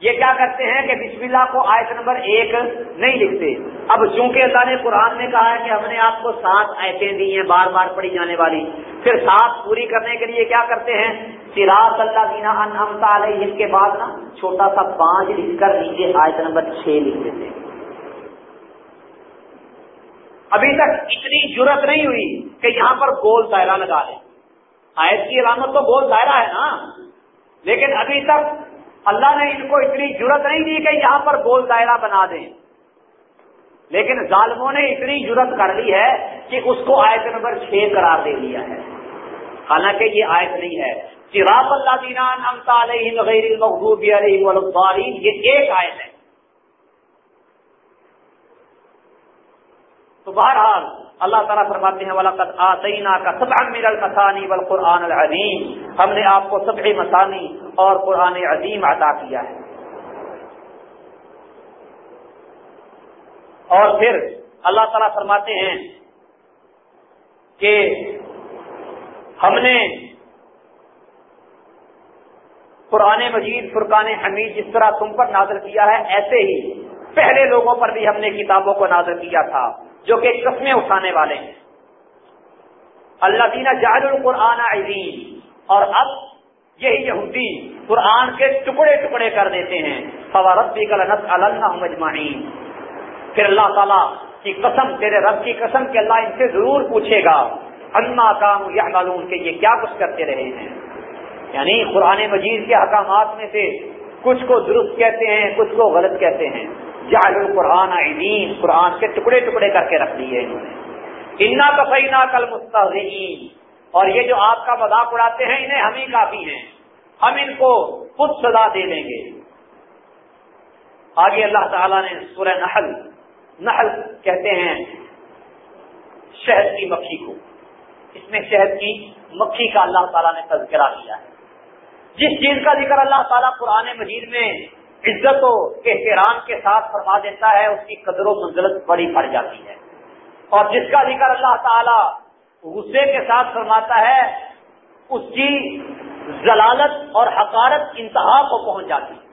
یہ کیا کرتے ہیں کہ بسم اللہ کو آیت نمبر ایک نہیں لکھتے۔ اب چونکہ اللہ نے قرآن میں کہا ہے کہ ہم نے آپ کو سات آیتیں دی ہیں، بار بار پڑھی جانے والی۔ پھر سات پوری کرنے کے لیے کیا کرتے ہیں؟ سراط اللہ دینا انمتا علیہ کے بعد نا چھوٹا سا پانچ لکھ کر نیچے آیت نمبر چھ لکھ دیتے ہیں۔ ابھی تک اتنی ضرورت نہیں ہوئی کہ یہاں پر گول دائرہ لگا لیں آیت کی علامت تو گول دائرہ ہے نا۔ لیکن ابھی تک اللہ نے ان کو اتنی ضرورت نہیں دی کہ یہاں پر گول دائرہ بنا دیں۔ لیکن ظالموں نے اتنی ضرورت کر لی ہے کہ اس کو آیت نمبر چھ قرار دے دیا ہے۔ حالانکہ یہ آیت نہیں ہے۔ چراغ اللہ دینا غیر یہ ایک آیت ہے۔ تو بہرحال اللہ تعالیٰ فرماتے ہیں ولاقت آسینہ کا سب امیر المسانی بل قرآن العظیم ہم نے آپ کو سب مسانی اور قرآن عظیم عطا کیا ہے۔ اور پھر اللہ تعالیٰ فرماتے ہیں کہ ہم نے قرآن مجید، فرقان حمید جس طرح تم پر نازل کیا ہے، ایسے ہی پہلے لوگوں پر بھی ہم نے کتابوں کو نازل کیا تھا۔ جو کہ قسمیں اٹھانے والے ہیں۔ اللہ دینا جہد القرآن عظیم۔ اور اب یہی یہودی قرآن کے ٹکڑے ٹکڑے کر دیتے ہیں۔ فوارت مجمعین پھر اللہ تعالیٰ کی قسم، تیرے رب کی قسم کہ اللہ ان سے ضرور پوچھے گا۔ انا کام یا معلوم کہ یہ کیا کچھ کرتے رہے ہیں۔ یعنی قرآن مجید کے حکامات میں سے کچھ کو درست کہتے ہیں، کچھ کو غلط کہتے ہیں۔ جعل القرآن عظیم، قرآن کے ٹکڑے ٹکڑے کر کے رکھ دیے انہوں نے۔ انا کفینا کل مستحین اور یہ جو آپ کا مذاق اڑاتے ہیں، انہیں ہم ہی کافی ہیں۔ ہم ان کو خود سزا دے دیں گے۔ آگے اللہ تعالیٰ نے سورہ نحل نحل کہتے ہیں شہد کی مکھی کو۔ اس میں شہد کی مکھی کا اللہ تعالیٰ نے تذکرہ کیا ہے۔ جس چیز کا ذکر اللہ تعالیٰ قرآن مجید میں عزت و احترام کے ساتھ فرما دیتا ہے، اس کی قدر و منزلت بڑی بڑھ جاتی ہے۔ اور جس کا ذکر اللہ تعالی غصے کے ساتھ فرماتا ہے، اس کی ضلالت اور حقارت انتہا کو پہنچ جاتی ہے۔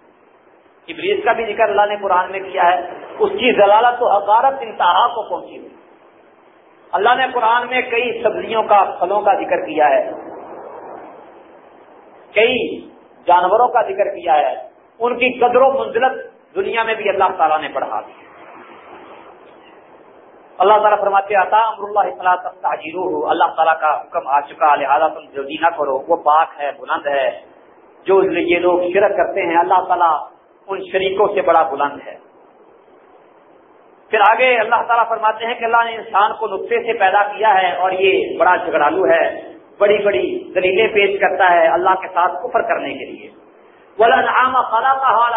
ابلیس کا بھی ذکر اللہ نے قرآن میں کیا ہے، اس کی ضلالت و حقارت انتہا کو پہنچی ہوئی۔ اللہ نے قرآن میں کئی سبزیوں کا، پھلوں کا ذکر کیا ہے۔ کئی جانوروں کا ذکر کیا ہے۔ ان کی قدر و منزلت دنیا میں بھی اللہ تعالیٰ نے بڑھا دی اللہ تعالیٰ فرماتے عطا امر اللہ تعالیٰ ہو اللہ تعالیٰ کا حکم آ چکا، لہٰذا تم جو نہ کرو، وہ پاک ہے، بلند ہے۔ جو یہ لوگ شرک کرتے ہیں، اللہ تعالیٰ ان شریکوں سے بڑا بلند ہے۔ پھر آگے اللہ تعالیٰ فرماتے ہیں کہ اللہ نے انسان کو نقطے سے پیدا کیا ہے اور یہ بڑا جھگڑالو ہے، بڑی بڑی دلیلیں پیش کرتا ہے اللہ کے ساتھ کفر کرنے کے لیے۔ ولنعام خلقها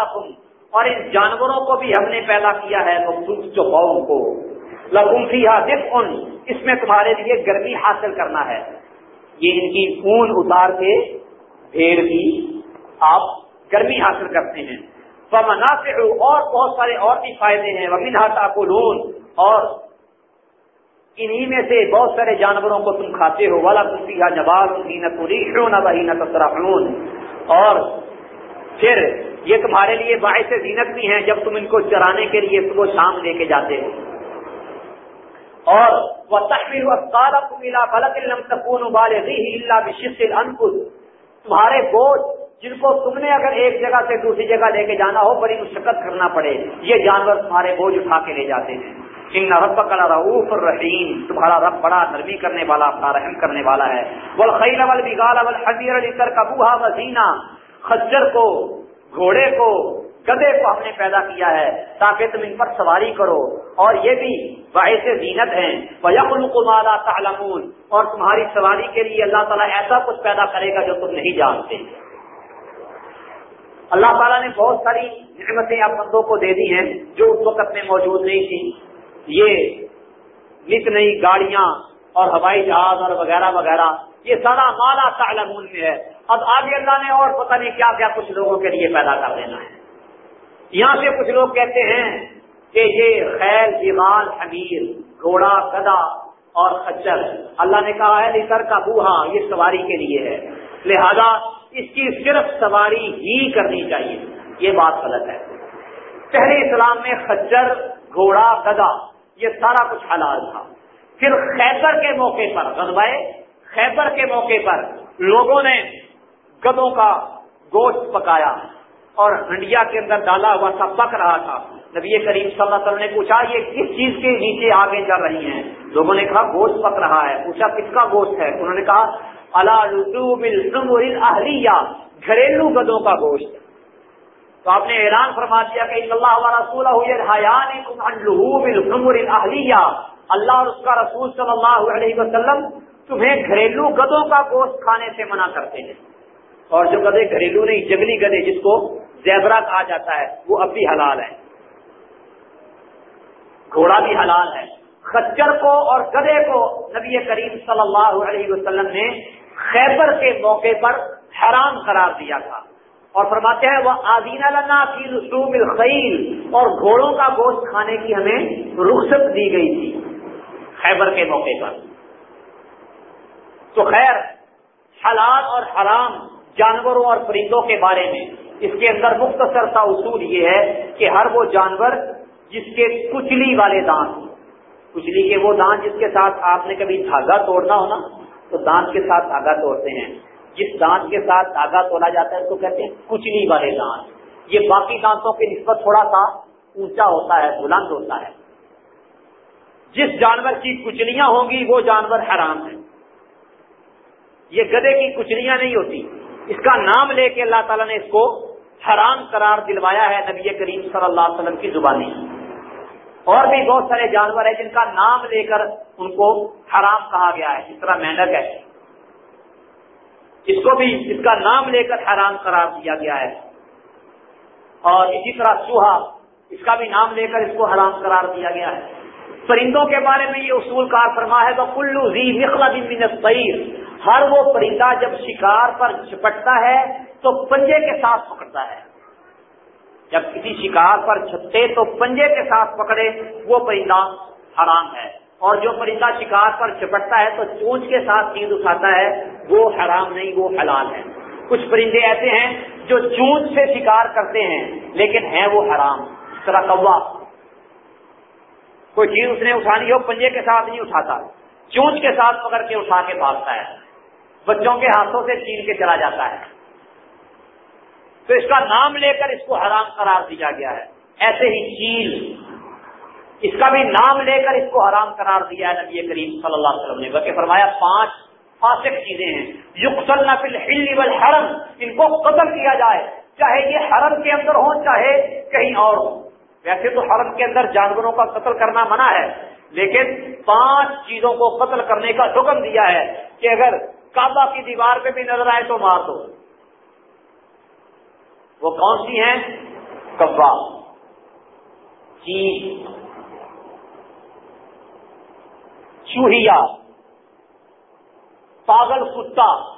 اور ان جانوروں کو بھی ہم نے پیدا کیا ہے مخصوص جو قوم کو۔ لکم فیہا دفعن۔ اس میں تمہارے لیے گرمی حاصل کرنا ہے۔ یہ ان کی خون اتار کے بھیڑ کی آپ گرمی حاصل کرتے ہیں۔ فمنافع، اور بہت سارے اور بھی فائدے ہیں۔ ومنہا تاکلون۔ اور انہی میں سے بہت سارے جانوروں کو تم کھاتے ہو۔ والا تم فیہا جبال نہ تریحون وہی نہ اور پھر یہ تمہارے لیے باعث زینت بھی ہیں جب تم ان کو چرانے کے لیے صبح شام لے کے جاتے ہو۔ اور وہ تخمیر تمہارے بوجھ جن کو تم نے اگر ایک جگہ سے دوسری جگہ لے کے جانا ہو، بڑی مشقت کرنا پڑے۔ یہ جانور تمہارے بوجھ اٹھا کے لے جاتے ہیں۔ ان رب کا رعوف الرحیم تمہارا رب بڑا نرمی کرنے والا، اپنا رحم کرنے والا ہے۔ بول خیل اول بگال اول حضیر علی کا بوہا وزینہ خچر کو، گھوڑے کو، گدے کو ہم نے پیدا کیا ہے تاکہ تم ان پر سواری کرو۔ اور یہ بھی باعث زینت ہیں۔ مالا تعلمون۔ اور تمہاری سواری کے لیے اللہ تعالیٰ ایسا کچھ پیدا کرے گا جو تم نہیں جانتے۔ اللہ تعالیٰ نے بہت ساری نعمتیں آپ بندوں کو دے دی ہیں جو اس وقت میں موجود نہیں تھی یہ نت نئی گاڑیاں اور ہوائی جہاز اور وغیرہ وغیرہ۔ یہ سارا مالا تعلمون میں ہے۔ اب آگے اللہ نے اور پتہ نہیں کیا کیا کچھ لوگوں کے لیے پیدا کر دینا ہے۔ یہاں سے کچھ لوگ کہتے ہیں کہ یہ خیر جیوان حمیر، گھوڑا گدا اور خچر۔ اللہ نے کہا ہے لیکر کا بوہا، یہ سواری کے لیے ہے۔ لہذا اس کی صرف سواری ہی کرنی چاہیے۔ یہ بات غلط ہے۔ پہلے اسلام میں خچر، گھوڑا گدا یہ سارا کچھ حلال تھا۔ پھر خیبر کے موقع پر غزبائے خیبر کے موقع پر لوگوں نے گدوں کا گوشت پکایا اور ہنڈیا کے اندر ڈالا ہوا سا پک رہا تھا۔ نبی کریم صلی اللہ علیہ وسلم نے پوچھا، یہ کس چیز کے نیچے آگے چل رہی ہیں؟ لوگوں نے کہا، گوشت پک رہا ہے۔ پوچھا، کس کا گوشت ہے؟ انہوں نے کہا اللہ گھریلو گدوں کا گوشت۔ تو آپ نے اعلان فرما دیا کہ اللہ رسول اللہ اور اس کا رسول صلی اللہ علیہ وسلم تمہیں گھریلو گدوں کا گوشت کھانے سے منع کرتے ہیں۔ اور جو گدے گھریلو نہیں، جنگلی گدے جس کو زیبرا کہا جاتا ہے، وہ اب بھی حلال ہے گھوڑا بھی حلال ہے۔ خچر کو اور گدے کو نبی کریم صلی اللہ علیہ وسلم نے خیبر کے موقع پر حرام قرار دیا تھا۔ اور فرماتے ہیں وہ آدین لنا کی رسوم الخیل اور گھوڑوں کا گوشت کھانے کی ہمیں رخصت دی گئی تھی۔ خیبر کے موقع پر۔ تو خیر، حلال اور حرام جانوروں اور پرندوں کے بارے میں۔ اس کے اندر مختصر سا اصول یہ ہے کہ ہر وہ جانور جس کے کچلی والے دانت کچلی کے وہ دانت جس کے ساتھ آپ نے کبھی دھاگا توڑنا ہو نا، تو دانت کے ساتھ دھاگا توڑتے ہیں۔ جس دانت کے ساتھ دھاگا توڑا جاتا ہے، اس کو کہتے ہیں کچلی والے دانت یہ باقی دانتوں کی نسبت تھوڑا سا اونچا ہوتا ہے، بلند ہوتا ہے۔ جس جانور کی کچلیاں ہوں گی، وہ جانور حرام ہے یہ گدے کی کچلیاں نہیں ہوتی۔ اس کا نام لے کے اللہ تعالیٰ نے اس کو حرام قرار دلوایا ہے نبی کریم صلی اللہ علیہ وسلم کی زبانی۔ اور بھی بہت سارے جانور ہیں جن کا نام لے کر ان کو حرام کہا گیا ہے۔ جس طرح مینک ہے۔ اس کو بھی اس کا نام لے کر حرام قرار دیا گیا ہے۔ اور اسی طرح چوہا اس کا بھی نام لے کر اس کو حرام قرار دیا گیا ہے۔ پرندوں کے بارے میں یہ اصول کار فرما ہے تو کلو زی نخلا بن ہر وہ پرندہ جب شکار پر چپٹتا ہے تو پنجے کے ساتھ پکڑتا ہے۔ جب کسی شکار پر چھپتے تو پنجے کے ساتھ پکڑے، وہ پرندہ حرام ہے۔ اور جو پرندہ شکار پر چپٹتا ہے تو چونچ کے ساتھ چیز اٹھاتا ہے، وہ حرام نہیں، وہ حلال ہے۔ کچھ پرندے ایسے ہیں جو چونچ سے شکار کرتے ہیں، لیکن ہیں وہ حرام۔ اس طرح کوا۔ کوئی چیز اس نے اٹھانی ہو، پنجے کے ساتھ نہیں اٹھاتا۔ چونچ کے ساتھ پکڑ کے اٹھا کے بھاگتا ہے۔ بچوں کے ہاتھوں سے چھین کے چلا جاتا ہے۔ تو اس کا نام لے کر اس کو حرام قرار دیا گیا ہے۔ ایسے ہی چیل۔ اس کا بھی نام لے کر اس کو حرام قرار دیا ہے نبی کریم صلی اللہ علیہ وسلم نے۔ بلکہ فرمایا، پانچ فاسق چیزیں ہیں۔ یقل نفل ہل حرم ان کو قتل کیا جائے۔ چاہے یہ حرم کے اندر ہو چاہے کہیں اور ہو ویسے تو حرم کے اندر جانوروں کا قتل کرنا منع ہے، لیکن پانچ چیزوں کو قتل کرنے کا حکم دیا ہے کہ اگر کعبہ کی دیوار پہ بھی نظر آئے تو مار دو۔ وہ کون سی ہیں؟ کبا چیز جی۔ چوہیا۔ پاگل کتا۔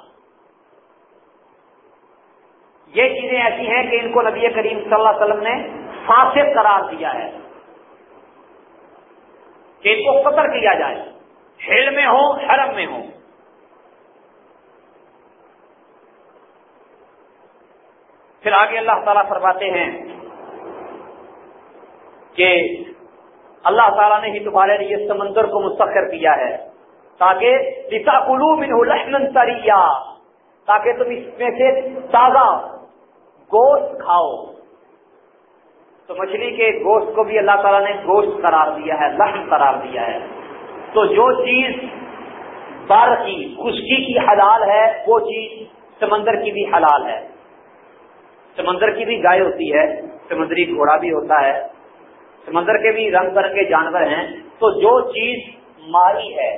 یہ چیزیں ایسی ہیں کہ ان کو نبی کریم صلی اللہ علیہ وسلم نے فاسق قرار دیا ہے۔ کہ ان کو قطر کیا جائے۔ ہیل میں ہو حرم میں ہو پھر آگے اللہ تعالیٰ فرماتے ہیں کہ اللہ تعالیٰ نے ہی تمہارے لیے سمندر کو مستقر کیا ہے تاکہ پتا کلو لحمن تریا تاکہ تم اس میں سے تازہ گوشت کھاؤ۔ تو مچھلی کے گوشت کو بھی اللہ تعالیٰ نے گوشت قرار دیا ہے، لحم قرار دیا ہے۔ تو جو چیز بار کی خشکی کی حلال ہے، وہ چیز سمندر کی بھی حلال ہے۔ سمندر کی بھی گائے ہوتی ہے، سمندری گھوڑا بھی ہوتا ہے، سمندر کے بھی رنگ برنگ کے جانور ہیں۔ تو جو چیز ماری ہے،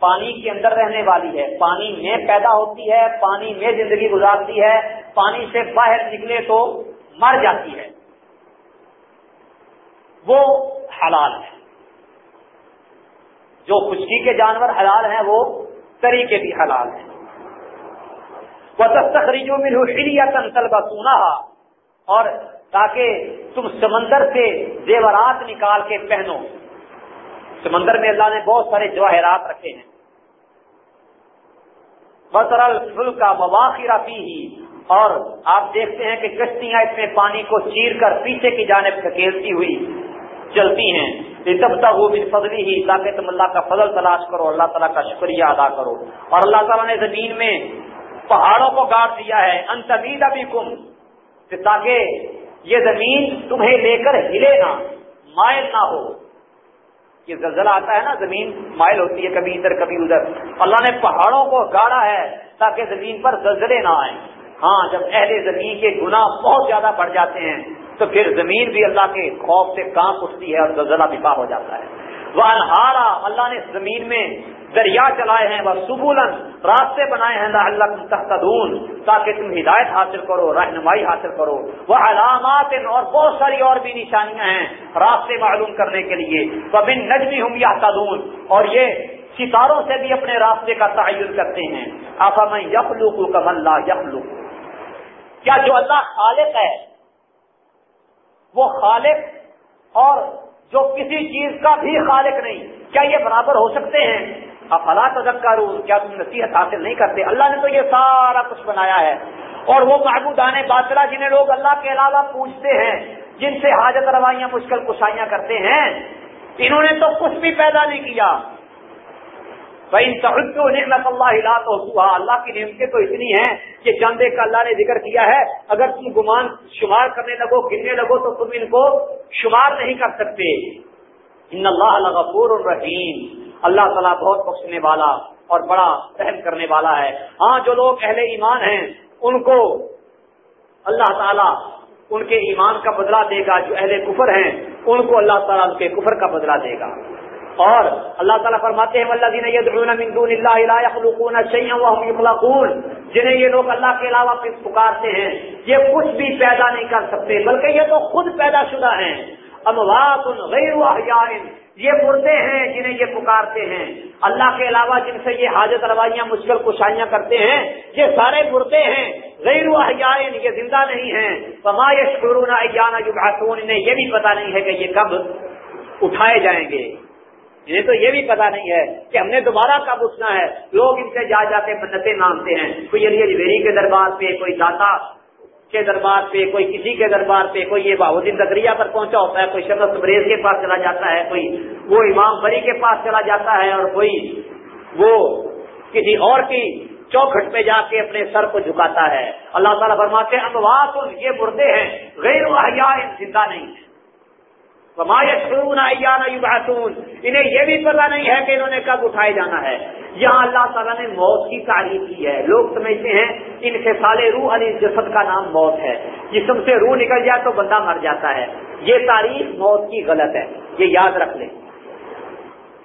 پانی کے اندر رہنے والی ہے، پانی میں پیدا ہوتی ہے، پانی میں زندگی گزارتی ہے، پانی سے باہر نکلے تو مر جاتی ہے۔ وہ حلال ہے۔ جو خشکی کے جانور حلال ہیں، وہ تری کے بھی حلال ہیں۔ وہ تخریجوں میں کا سونا اور تاکہ تم سمندر سے زیورات نکال کے پہنو۔ سمندر میں اللہ نے بہت سارے جواہرات رکھے ہیں۔ بطرل فل کا مواخر ہی اور آپ دیکھتے ہیں کہ کشتیاں اس میں پانی کو چیر کر پیچھے کی جانب دھکیلتی ہوئی چلتی ہیں۔ تب تک وہ بھی فضلی ہی تاکہ تم اللہ کا فضل تلاش کرو، اللہ تعالیٰ کا شکریہ ادا کرو۔ اور اللہ تعالیٰ نے زمین میں پہاڑوں کو گاڑ دیا ہے۔ انتمید ابھی کم تاکہ یہ زمین تمہیں لے کر ہلے نہ، مائل نہ ہو۔ یہ زلزلہ آتا ہے نا، زمین مائل ہوتی ہے کبھی ادھر کبھی ادھر۔ اللہ نے پہاڑوں کو گاڑا ہے تاکہ زمین پر زلزلے نہ آئیں۔ ہاں جب اہل زمین کے گناہ بہت زیادہ بڑھ جاتے ہیں، تو پھر زمین بھی اللہ کے خوف سے کانپ اٹھتی ہے اور زلزلہ بپا ہو جاتا ہے۔ وہ انہارا اللہ نے زمین میں دریا چلائے ہیں وہ سبولن راستے بنائے ہیں اللہ تختون تاکہ تم ہدایت حاصل کرو، رہنمائی حاصل کرو۔ وہ علامات اور بہت ساری اور بھی نشانیاں ہیں راستے معلوم کرنے کے لیے۔ وہ بن نجمی ہوں یا اور یہ ستاروں سے بھی اپنے راستے کا تعین کرتے ہیں۔ آپ میں یخلوق کم اللہ یخلوق کیا جو اللہ خالق ہے، وہ خالق اور جو کسی چیز کا بھی خالق نہیں، کیا یہ برابر ہو سکتے ہیں؟ افلا تذکروں کیا تم نصیحت حاصل نہیں کرتے؟ اللہ نے تو یہ سارا کچھ بنایا ہے۔ اور وہ محبودان باطلا جنہیں لوگ اللہ کے علاوہ پوچھتے ہیں، جن سے حاجت روائیاں مشکل کشائیاں کرتے ہیں، انہوں نے تو کچھ بھی پیدا نہیں کیا۔ نعمت اللہ تو اللہ کی نعمتیں تو اتنی ہیں کہ چند کا اللہ نے ذکر کیا ہے۔ اگر تم گمان شمار کرنے لگو، گننے لگو، تو تم ان کو شمار نہیں کر سکتے۔ ان اللہ غفور الرحیم اللہ تعالیٰ بہت بخشنے والا اور بڑا سہن کرنے والا ہے۔ ہاں جو لوگ اہل ایمان ہیں، ان کو اللہ تعالیٰ ان کے ایمان کا بدلہ دے گا، جو اہل کفر ہیں، ان کو اللہ تعالیٰ ان کے کفر کا بدلہ دے گا۔ اور اللہ تعالیٰ فرماتے ہیں جنہیں یہ لوگ اللہ کے علاوہ پکارتے ہیں، یہ کچھ بھی پیدا نہیں کر سکتے، بلکہ یہ تو خود پیدا شدہ ہیں۔ اموات غیر یہ مردے ہیں جنہیں یہ پکارتے ہیں۔ اللہ کے علاوہ جن سے یہ حاجت روائیاں مشکل کشائیاں کرتے ہیں، یہ سارے مردے ہیں۔ غیر احیائن یعنی یہ زندہ نہیں ہیں۔ پما یشکرون ایانا یبعثون انہیں یہ بھی پتا نہیں ہے کہ یہ کب اٹھائے جائیں گے۔ انہیں تو یہ بھی پتا نہیں ہے کہ ہم نے دوبارہ کب اٹھنا ہے۔ لوگ ان سے جا جاتے منتیں مانگتے ہیں۔ کوئی علی اجویری کے دربار پہ، کوئی داتا کے دربار پہ، کوئی کسی کے دربار پہ، کوئی یہ باہدین دکریا پر پہنچا ہوتا ہے، کوئی شرط بریز کے پاس چلا جاتا ہے، کوئی وہ امام بری کے پاس چلا جاتا ہے اور کوئی وہ کسی اور کی چوکھٹ پہ جا کے اپنے سر کو جھکاتا ہے۔ اللہ تعالیٰ فرماتے ہیں، اموات یہ مردے ہیں، غیر زندہ نہیں ہے انہیں یہ بھی پتا نہیں ہے کہ انہوں نے کب اٹھائے جانا ہے۔ یہاں اللہ تعالیٰ نے موت کی تعریف کی ہے۔ لوگ سمجھتے ہیں ان سے سالے روح علی جسد کا نام موت ہے۔ جسم سے روح نکل جائے تو بندہ مر جاتا ہے۔ یہ تعریف موت کی غلط ہے۔ یہ یاد رکھ لیں۔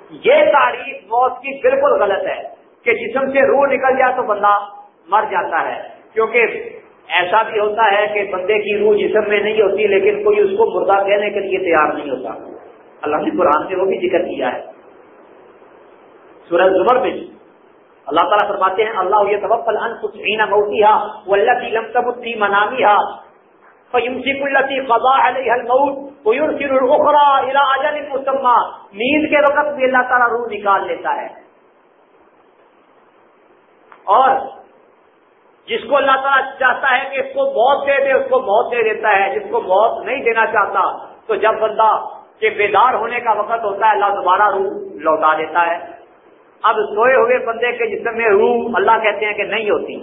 یہ تعریف موت کی بالکل غلط ہے کہ جسم سے روح نکل جائے تو بندہ مر جاتا ہے۔ کیونکہ ایسا بھی ہوتا ہے کہ بندے کی روح جسم میں نہیں ہوتی، لیکن کوئی اس کو مردہ کہنے کے لیے تیار نہیں ہوتا۔ اللہ نے قرآن سے وہ بھی ذکر کیا ہے۔ سورج زمر میں اللہ تعالیٰ فرماتے ہیں، اللہ یہ توفل ان موتی ہا وہ اللہ کی لم تبتی منامی ہا فیمسی علیہ الموت ویرسل الاخرى الى اجل مسمى۔ نیند کے وقت بھی اللہ تعالیٰ روح نکال لیتا ہے۔ اور جس کو اللہ تعالیٰ چاہتا ہے کہ اس کو موت دے دے، اس کو موت دے دیتا ہے۔ جس کو موت نہیں دینا چاہتا، تو جب بندہ کے بیدار ہونے کا وقت ہوتا ہے، اللہ دوبارہ روح لوٹا دیتا ہے۔ اب سوئے ہوئے بندے کے جسم میں روح اللہ کہتے ہیں کہ نہیں ہوتی۔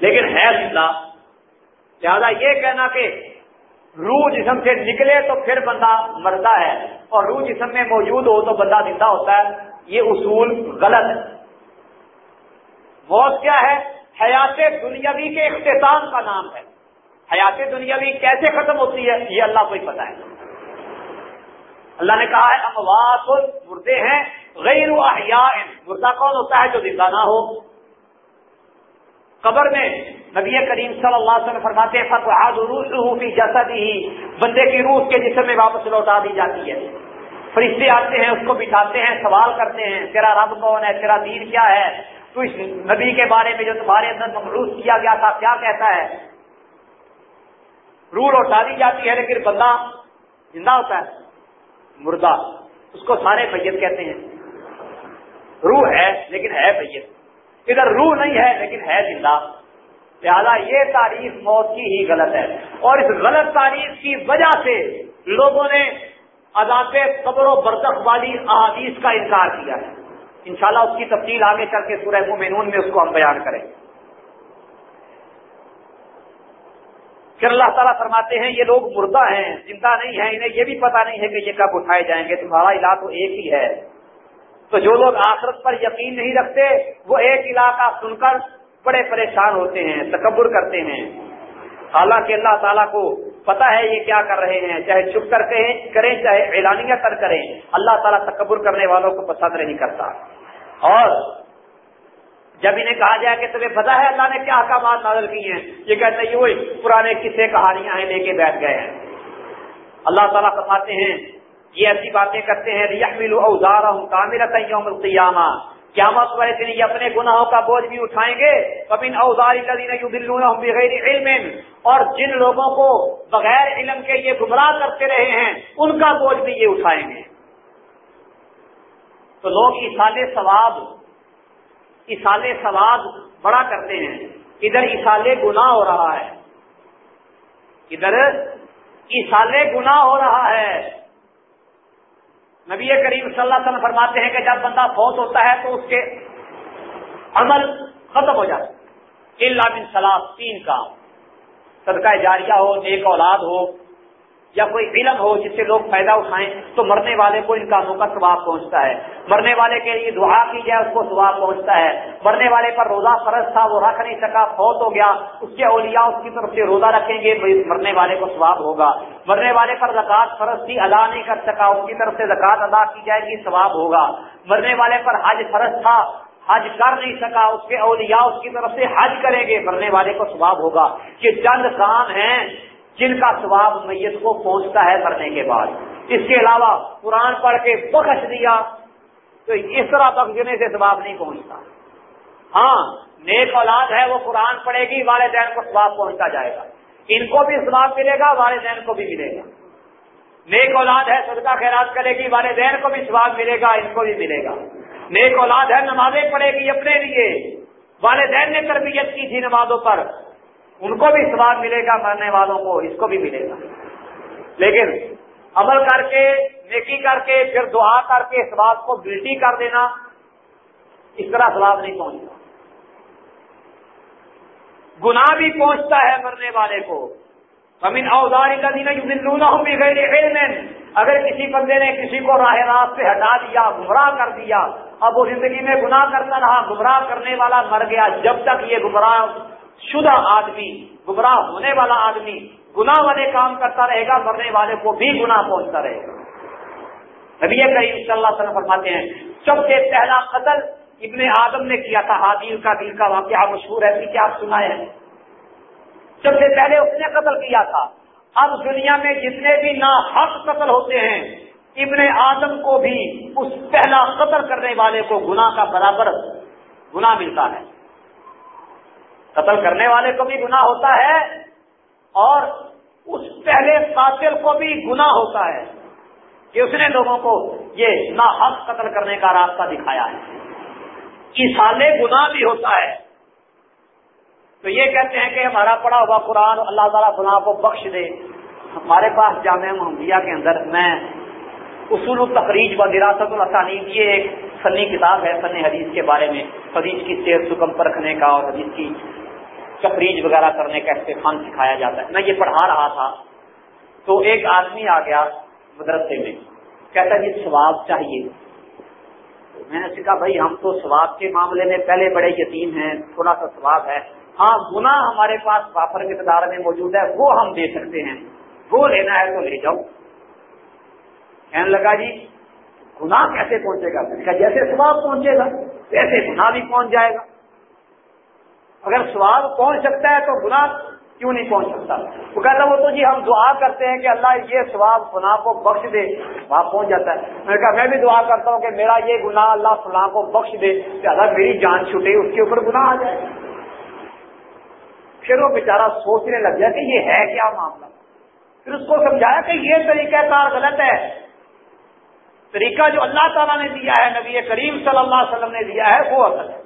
لیکن ہے زندہ۔ لہذا یہ کہنا کہ روح جسم سے نکلے تو پھر بندہ مرتا ہے، اور روح جسم میں موجود ہو تو بندہ زندہ ہوتا ہے۔ یہ اصول غلط ہے۔ موت کیا ہے؟ حیات دنیاوی کے اختتام کا نام ہے۔ حیات دنیاوی کیسے ختم ہوتی ہے؟ یہ اللہ کو ہی پتا ہے۔ اللہ نے کہا ہے، اموات مردے ہیں، غیر احیاء۔ مردہ کون ہوتا ہے جو زندہ نہ ہو؟ قبر میں نبی کریم صلی اللہ علیہ وسلم فرماتے ہیں فتح روح کی جسد ہی بندے کی روح کے جسم میں واپس لوٹا دی جاتی ہے۔ فرشتے آتے ہیں، اس کو بٹھاتے ہیں، سوال کرتے ہیں، تیرا رب کون ہے؟ تیرا دین کیا ہے؟ تو اس نبی کے بارے میں جو تمہارے اندر مخلوط کیا گیا تھا، کیا کہتا ہے؟ روح لوٹا دی جاتی ہے، لیکن بندہ زندہ ہوتا ہے، مردہ۔ اس کو سارے میت کہتے ہیں۔ روح ہے، لیکن ہے میت ادھر روح نہیں ہے، لیکن ہے زندہ۔ لہٰذا یہ تعریف موت کی ہی غلط ہے۔ اور اس غلط تعریف کی وجہ سے لوگوں نے عذاب قبر و برتخ والی احادیث کا انکار کیا ہے۔ انشاءاللہ اس کی تفصیل آگے چل کے سورہ مومنون میں اس کو ہم بیان کریں پھر اللہ تعالیٰ فرماتے ہیں، یہ لوگ مردہ ہیں، زندہ نہیں ہیں، انہیں یہ بھی پتا نہیں ہے کہ یہ کب اٹھائے جائیں گے، تمہارا علاج تو ایک ہی ہے۔ تو جو لوگ آخرت پر یقین نہیں رکھتے، وہ ایک علاقہ سن کر بڑے پریشان ہوتے ہیں، تکبر کرتے ہیں۔ حالانکہ اللہ تعالیٰ کو پتا ہے یہ کیا کر رہے ہیں، چاہے چپ کر کے کریں، چاہے اعلانیہ کر کریں۔ اللہ تعالیٰ تکبر کرنے والوں کو پسند نہیں کرتا۔ اور جب انہیں کہا جائے کہ تمہیں پتا ہے اللہ نے کیا احکامات نازل کی ہیں، یہ کہتے ہیں وہی پرانے قصے، کہانیاں ہیں لے کے بیٹھ گئے ہیں۔ اللہ تعالیٰ فرماتے ہیں، یہ ایسی باتیں کرتے ہیں اوزار ہوں کامر یوم القیامہ قیامت والے دن یہ اپنے گناہوں کا بوجھ بھی اٹھائیں گے۔ کبین اوزار بغیر علم۔ اور جن لوگوں کو بغیر علم کے یہ گمراہ کرتے رہے ہیں، ان کا بوجھ بھی یہ اٹھائیں گے۔ تو لوگ اسال ثواب اسال ثواب بڑا کرتے ہیں۔ ادھر اسال گنا ہو رہا ہے۔ ادھر اسال گنا ہو رہا ہے۔ نبی کریم صلی اللہ علیہ وسلم فرماتے ہیں کہ جب بندہ فوت ہوتا ہے تو اس کے عمل ختم ہو جاتا ہے اللہ بن سلام تین کام صدقہ جاریہ ہو، نیک اولاد ہو یا کوئی علم ہو جس سے لوگ فائدہ اٹھائیں، تو مرنے والے کو ان کاموں کا ثواب پہنچتا ہے۔ مرنے والے کے لیے دعا کی جائے، اس کو ثواب پہنچتا ہے۔ مرنے والے پر روزہ فرض تھا، وہ رکھ نہیں سکا، فوت ہو گیا۔ اس کے اولیاء اس کی طرف سے روزہ رکھیں گے مرنے والے کو ثواب ہوگا۔ مرنے والے پر زکات فرض تھی، ادا نہیں کر سکا، اس کی طرف سے زکات ادا کی جائے گی، ثواب ہوگا۔ مرنے والے پر حج فرض تھا، حج کر نہیں سکا، اس کے اولیاء اس کی طرف سے حج کریں گے، مرنے والے کو ثواب ہوگا۔ یہ چند کام ہیں جن کا ثواب میت کو پہنچتا ہے مرنے کے بعد۔ اس کے علاوہ قرآن پڑھ کے بخش دیا، تو اس طرح بخشنے سے ثواب نہیں پہنچتا۔ ہاں نیک اولاد ہے، وہ قرآن پڑھے گی، والدین کو ثواب پہنچتا جائے گا۔ ان کو بھی ثواب ملے گا، والدین کو بھی ملے گا۔ نیک اولاد ہے، صدقہ خیرات کرے گی، والدین کو بھی ثواب ملے گا، ان کو بھی ملے گا۔ نیک اولاد ہے، نمازیں پڑھے گی اپنے لیے۔ والدین نے تربیت کی تھی نمازوں پر ان کو بھی سواب ملے گا مرنے والوں کو، اس کو بھی ملے گا۔ لیکن عمل کر کے، نیکی کر کے، پھر دعا کر کے اس بات کو گلٹی کر دینا، اس طرح سواب نہیں پہنچتا۔ گنا بھی پہنچتا ہے مرنے والے کو۔ امین اوزاری کا دن بھی گئے اگر کسی بندے نے کسی کو راہ راست سے ہٹا دیا، گمراہ کر دیا، اب وہ زندگی میں گناہ کرتا رہا، گمراہ کرنے والا مر گیا، جب تک یہ گمراہ شدہ آدمی، گمراہ ہونے والا آدمی گناہ والے کام کرتا رہے گا، مرنے والے کو بھی گناہ پہنچتا رہے گا۔ نبی کریم صلی اللہ علیہ وسلم فرماتے ہیں سب سے پہلا قتل ابن آدم نے کیا تھا حادیل کا دل کا واقعہ مشہور ہے کہ آپ سنائے ہیں؟ سب سے پہلے اس نے قتل کیا تھا۔ اب دنیا میں جتنے بھی نا حق قتل ہوتے ہیں، ابن آدم کو بھی اس پہلا قتل کرنے والے کو گناہ کا برابر گناہ ملتا ہے۔ قتل کرنے والے کو بھی گناہ ہوتا ہے اور اس پہلے قاتل کو بھی گناہ ہوتا ہے کہ اس نے لوگوں کو یہ ناحق قتل کرنے کا راستہ دکھایا ہے۔ سالے گناہ بھی ہوتا ہے۔ تو یہ کہتے ہیں کہ ہمارا پڑا ہوا قرآن اللہ تعالیٰ گناہ کو بخش دے۔ ہمارے پاس جامعہ محمدیہ کے اندر میں اصول التخریج و دراصت الاسانید، یہ ایک فنی کتاب ہے فن حدیث کے بارے میں، حدیث کی سیر سکم پر رکھنے کا اور حدیث کی تفریج وغیرہ کرنے کا استفان سکھایا جاتا ہے۔ میں یہ پڑھا رہا تھا۔ تو ایک آدمی آ گیا مدرسے میں۔ کہتا جی ثواب چاہیے۔ میں نے سکھا بھائی ہم تو ثواب کے معاملے میں پہلے بڑے یتیم ہیں، تھوڑا سا ثواب ہے۔ ہاں گنا ہمارے پاس وافر مقدار میں موجود ہے، وہ ہم دے سکتے ہیں۔ وہ لینا ہے تو لے جاؤ۔ کہنے لگا جی گناہ کیسے پہنچے گا؟ جیسے سواب پہنچے گا، ویسے گناہ بھی پہنچ جائے گا۔ اگر سواب پہنچ سکتا ہے تو گناہ کیوں نہیں پہنچ سکتا؟ وہ کہتا وہ تو جی ہم دعا کرتے ہیں کہ اللہ یہ سواب گناہ کو بخش دے، وہاں پہنچ جاتا ہے۔ میں کہا میں بھی دعا کرتا ہوں کہ میرا یہ گناہ اللہ فلاں کو بخش دے کہ اللہ میری جان چھوٹے، اس کے اوپر گناہ آ جائے۔ پھر وہ بیچارہ سوچنے لگ گیا کہ یہ ہے کیا معاملہ؟ پھر اس کو سمجھایا کہ یہ طریقہ کار غلط ہے۔ طریقہ جو اللہ تعالیٰ نے دیا ہے، نبی کریم صلی اللہ علیہ وسلم نے دیا ہے، وہ اصل ہے۔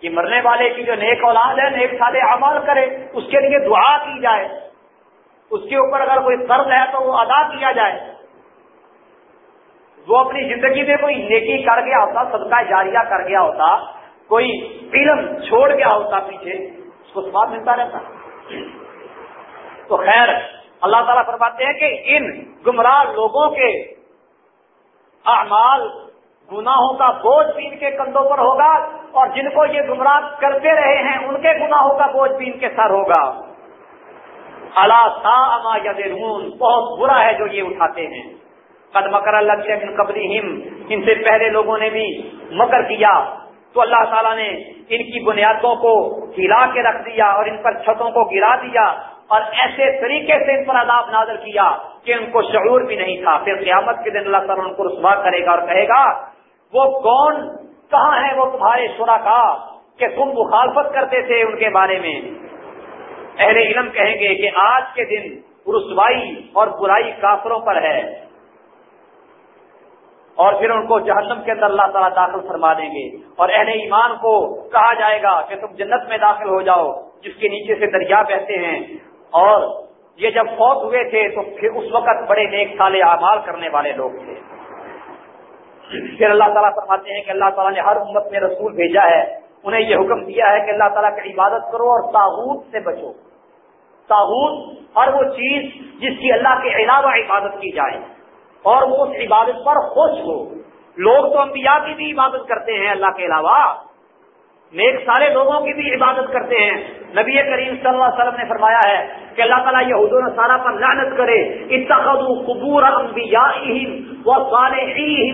کہ مرنے والے کی جو نیک اولاد ہے، نیک سادے اعمال کرے، اس کے لیے دعا کی جائے۔ اس کے اوپر اگر کوئی قرض ہے تو وہ ادا کیا جائے۔ وہ اپنی زندگی میں کوئی نیکی کر گیا ہوتا، صدقہ جاریہ کر گیا ہوتا، کوئی فلم چھوڑ گیا ہوتا پیچھے، اس کو سواد ملتا رہتا۔ تو خیر، اللہ تعالیٰ فرماتے ہیں کہ ان گمراہ لوگوں کے اعمال گناہوں کا بوجھ بھی ان کے کندھوں پر ہوگا۔ اور جن کو یہ گمراہ کرتے رہے ہیں، ان کے گناہوں کا بوجھ بھی ان کے سر ہوگا۔ اللہ اما یدرون، بہت برا ہے جو یہ اٹھاتے ہیں۔ قد مکر اللہ من قبری ان سے پہلے لوگوں نے بھی مکر کیا۔ تو اللہ تعالیٰ نے ان کی بنیادوں کو ہلا کے رکھ دیا اور ان پر چھتوں کو گرا دیا اور ایسے طریقے سے ان پر عذاب نازل کیا کہ ان کو شعور بھی نہیں تھا۔ پھر قیامت کے دن اللہ تعالیٰ ان کو رسوا کرے گا اور کہے گا، وہ کون کہاں ہے وہ تمہارے شرا کہ تم مخالفت کرتے تھے ان کے بارے میں؟ اہل علم کہیں گے کہ آج کے دن رسوائی اور برائی کافروں پر ہے۔ اور پھر ان کو جہنم کے اندر اللہ تعالیٰ داخل فرما دیں گے۔ اور اہل ایمان کو کہا جائے گا کہ تم جنت میں داخل ہو جاؤ، جس کے نیچے سے دریا بہتے ہیں۔ اور یہ جب فوت ہوئے تھے تو پھر اس وقت بڑے نیک سالے اعمال کرنے والے لوگ تھے۔ پھر اللہ تعالیٰ فرماتے ہیں کہ اللہ تعالیٰ نے ہر امت میں رسول بھیجا ہے۔ انہیں یہ حکم دیا ہے کہ اللہ تعالیٰ کی عبادت کرو اور تاغوت سے بچو۔ تاغوت ہر وہ چیز جس کی اللہ کے علاوہ عبادت کی جائے۔ اور وہ اس عبادت پر خوش ہو۔ لوگ تو انبیاء کی بھی عبادت کرتے ہیں اللہ کے علاوہ۔ نیک سارے لوگوں کی بھی عبادت کرتے ہیں۔ نبی کریم صلی اللہ علیہ وسلم نے فرمایا ہے کہ اللہ تعالیٰ یہ حضور سارا پر لعنت کرے۔ قبور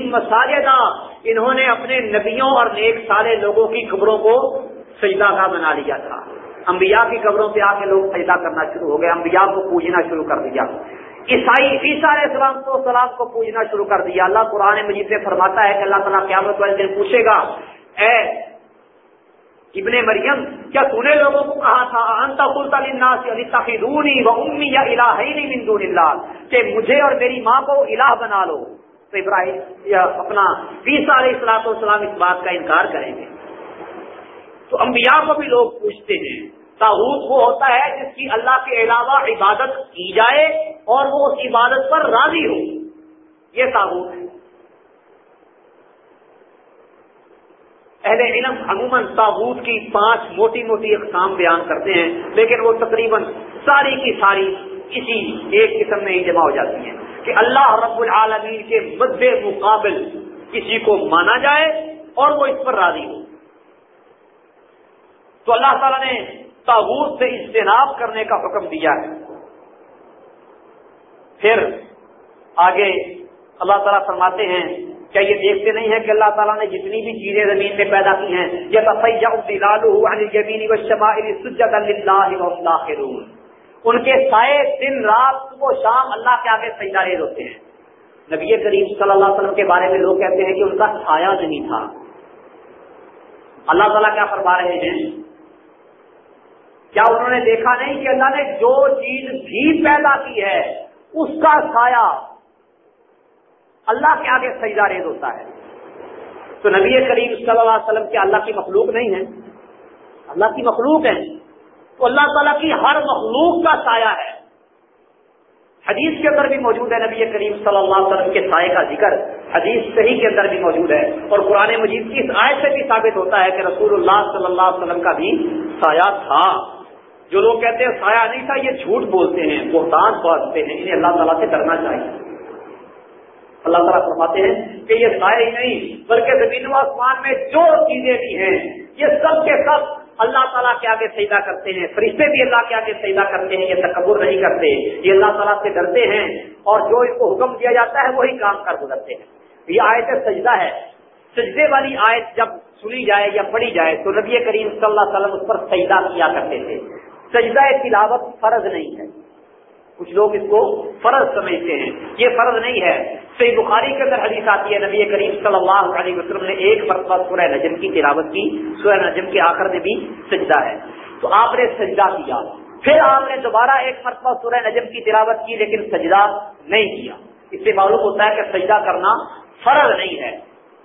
مساجدہ انہوں نے اپنے نبیوں اور نیک سارے لوگوں کی قبروں کو سجدہ کا بنا لیا تھا۔ انبیاء کی قبروں پہ آ کے لوگ سجدہ کرنا شروع ہو گئے۔ انبیاء کو پوجنا شروع کر دیا۔ عیسائی عیسیٰ علیہ السلام کو سلام کو پوجنا شروع کر دیا۔ اللہ قرآن مجید سے فرماتا ہے کہ اللہ تعالیٰ قیامت والے دن پوچھے گا، اے ابن مریم، کیا تو نے لوگوں کو کہا تھا انتا قلت للناس علی و امی یا الہین من دون اللہ کہ مجھے اور میری ماں کو الہ بنا لو۔ تو ابراہیم، یا اپنا عیسیٰ علیہ السلاط والسلام اس بات کا انکار کریں گے۔ تو انبیاء کو بھی لوگ پوچھتے ہیں تاحود وہ ہوتا ہے جس کی اللہ کے علاوہ عبادت کی جائے اور وہ اس عبادت پر راضی ہو۔ یہ تاحود ہے۔ اہل علم عموماً تابوت کی پانچ موٹی موٹی اقسام بیان کرتے ہیں، لیکن وہ تقریباً ساری کی ساری اسی ایک قسم میں ہی جمع ہو جاتی ہیں کہ اللہ رب العالمین کے مد مقابل کسی کو مانا جائے اور وہ اس پر راضی ہو۔ تو اللہ تعالیٰ نے تابوت سے اجتناب کرنے کا حکم دیا ہے۔ پھر آگے اللہ تعالیٰ فرماتے ہیں کیا یہ دیکھتے نہیں ہیں کہ اللہ تعالیٰ نے جتنی بھی چیزیں زمین میں پیدا کی ہیں، یہ ان کے سائے دن رات صبح شام اللہ کے آگے سجدہ ریز ہوتے ہیں۔ نبی کریم صلی اللہ علیہ وسلم کے بارے میں لوگ کہتے ہیں کہ ان کا سایہ نہیں تھا۔ اللہ تعالیٰ کیا فرما رہے ہیں؟ کیا انہوں نے دیکھا نہیں کہ اللہ نے جو چیز بھی پیدا کی ہے، اس کا سایہ اللہ کے آگے سجدہ ریز ہوتا ہے۔ تو نبی کریم صلی اللہ علیہ وسلم کیا اللہ کی مخلوق نہیں ہے اللہ کی مخلوق ہے تو اللہ تعالیٰ کی ہر مخلوق کا سایہ ہے۔ حدیث کے اندر بھی موجود ہے نبی کریم صلی اللہ علیہ وسلم کے سائے کا ذکر۔ حدیث صحیح کے اندر بھی موجود ہے۔ اور قرآن مجید کی اس آیت سے بھی ثابت ہوتا ہے کہ رسول اللہ صلی اللہ علیہ وسلم کا بھی سایہ تھا۔ جو لوگ کہتے ہیں سایہ نہیں تھا، یہ جھوٹ بولتے ہیں، بہتان پہنچتے ہیں، انہیں اللہ تعالیٰ سے ڈرنا چاہیے۔ اللہ تعالیٰ فرماتے ہیں کہ یہ سائے ہی نہیں، بلکہ زمین و آسمان میں جو چیزیں بھی ہیں، یہ سب کے سب اللہ تعالیٰ کے آگے سیدا کرتے ہیں، فرشتے بھی اللہ کے آگے سیدا کرتے ہیں، یہ تکبر نہیں کرتے، یہ اللہ تعالیٰ سے ڈرتے ہیں اور جو اس کو حکم دیا جاتا ہے وہی کام کر گزرتے ہیں۔ یہ آیت سجدہ ہے۔ سجدے والی آیت جب سنی جائے یا پڑھی جائے تو نبی کریم صلی اللہ علیہ وسلم اس پر سجدہ کیا کرتے تھے۔ سجدہ تلاوت فرض نہیں ہے۔ کچھ لوگ اس کو فرض سمجھتے ہیں۔ یہ فرض نہیں ہے۔ صحیح بخاری کے اندر حدیث آتی ہے، نبی کریم صلی اللہ علیہ وسلم نے ایک مرتبہ سورہ نجم کی تلاوت کی، سورہ نجم کے آخر میں بھی سجدہ ہے۔ تو آپ نے سجدہ کیا۔ پھر آپ نے دوبارہ ایک مرتبہ سورہ نجم کی تلاوت کی، لیکن سجدہ نہیں کیا۔ اس سے معلوم ہوتا ہے کہ سجدہ کرنا فرض نہیں ہے،